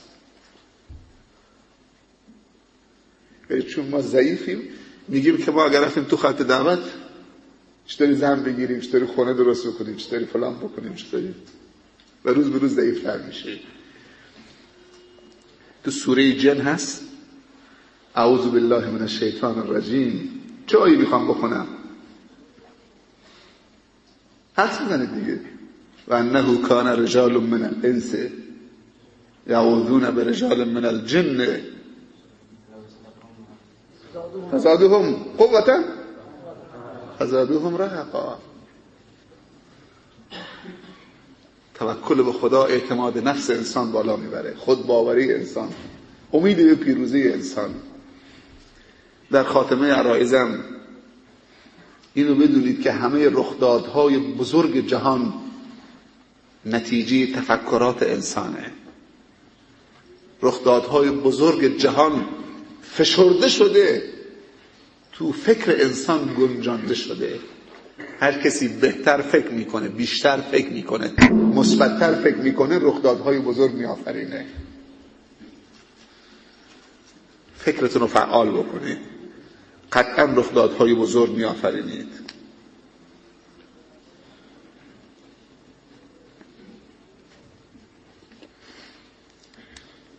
چون ما ضعیفیم میگیم که ما اگر رفتیم تو خط دعوت چطوری زن بگیریم چطوری خونه درست بکنیم چطوری فلان بکنیم چطوری روز به روز ضعیفتر میشه. تو سوره جن هست؟ اعوذ بالله من الشیطان الرجیم. چه آیه می‌خوام بخونم. حدس بزنید دیگه. و انه کان رجال من الانس یعوذون برجال من الجن. فزادهم قوة فزادهم رهقا. توکل به خدا اعتماد نفس انسان بالا می‌بره. خود باوری انسان امید به پیروزی انسان. در خاتمه عرائزم اینو بدونید که همه رخدادهای بزرگ جهان نتیجه تفکرات انسانه. رخدادهای بزرگ جهان فشرده شده تو فکر انسان گنجانده شده. هر کسی بهتر فکر می‌کنه بیشتر فکر می‌کنه مثبتتر فکر می‌کنه رخدادهای بزرگ میآفرینه. فکرتون رو فعال بکنید. قطعا رخدادهای بزرگ میآفرینید.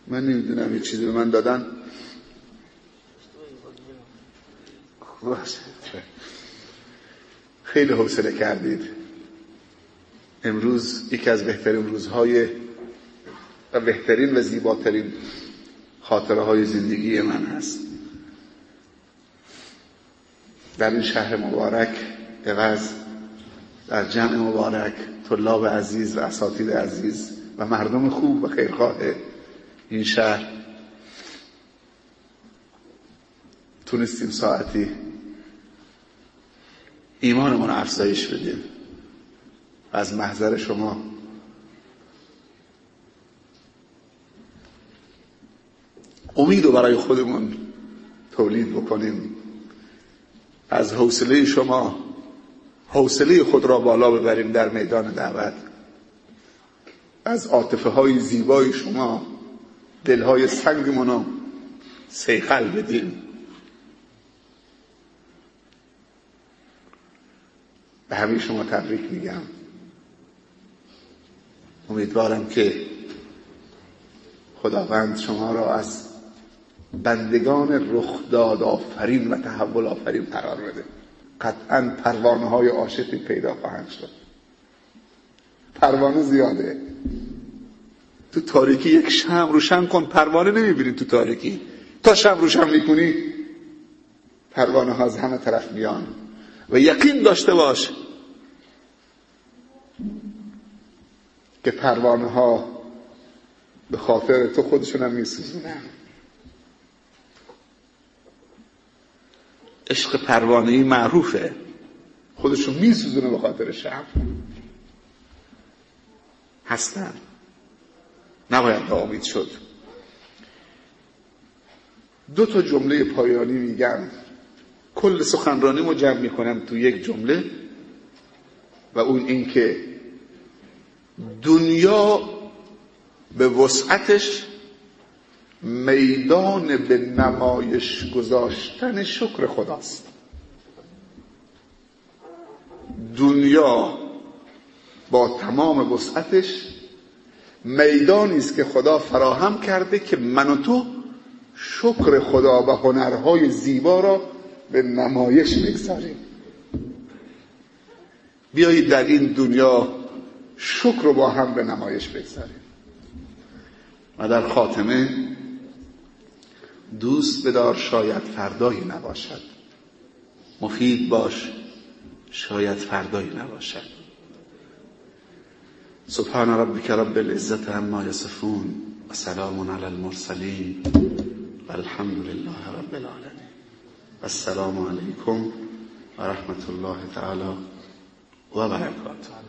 من نمی‌دونم یه چیزی به من دادن. خیلی حوصله کردید. امروز یکی از بهترین روزهای و بهترین و زیباترین خاطره های زندگی من هست. در این شهر مبارک عوض در جمع مبارک طلاب عزیز و اساتید عزیز و مردم خوب و خیرخواه این شهر. تونستیم ساعتی ایمانمون افزایش بدیم. از محضر شما. امید رو برای خودمون تولید بکنیم. از حوصله شما حوصله خود را بالا ببریم در میدان دعوت. از عاطفه های زیبای شما دلهای سنگمون رو سیخل بدیم. به همه شما تبریک میگم. امیدوارم که خداوند شما را از بندگان رخداد آفرین و تحول آفرین قرار بده. قطعا پروانه های عاشقی پیدا خواهند شد. پروانه زیاده. تو تاریکی یک شم روشن کن پروانه نمی‌بینی تو تاریکی. تا شم روشن می‌کنی پروانه ها از همه طرف میان. و یقین داشته باش که پروانه ها به خاطر تو خودشون هم میسوزونن. عشق پروانه معروفه. خودشون میسوزونه به خاطر شب هستن. نباید ناامید شد. دو تا جمله پایانی میگم. کل سخنرانی رو جمع می‌کنم تو یک جمله و اون این که دنیا به وسعتش میدان به نمایش گذاشتن شکر خداست. دنیا با تمام وسعتش میدانی است که خدا فراهم کرده که من و تو شکر خدا و هنرهای زیبا را به نمایش بگذاریم بیایید در این دنیا شکر رو با هم به نمایش بگذاریم. و در خاتمه دوست بدار شاید فردایی نباشد. مفید باش شاید فردایی نباشد. سبحان ربك رب العزة عما يصفون وسلام على المرسلين والحمد لله رب العالمين السلام عليكم ورحمة الله تعالى وبركاته.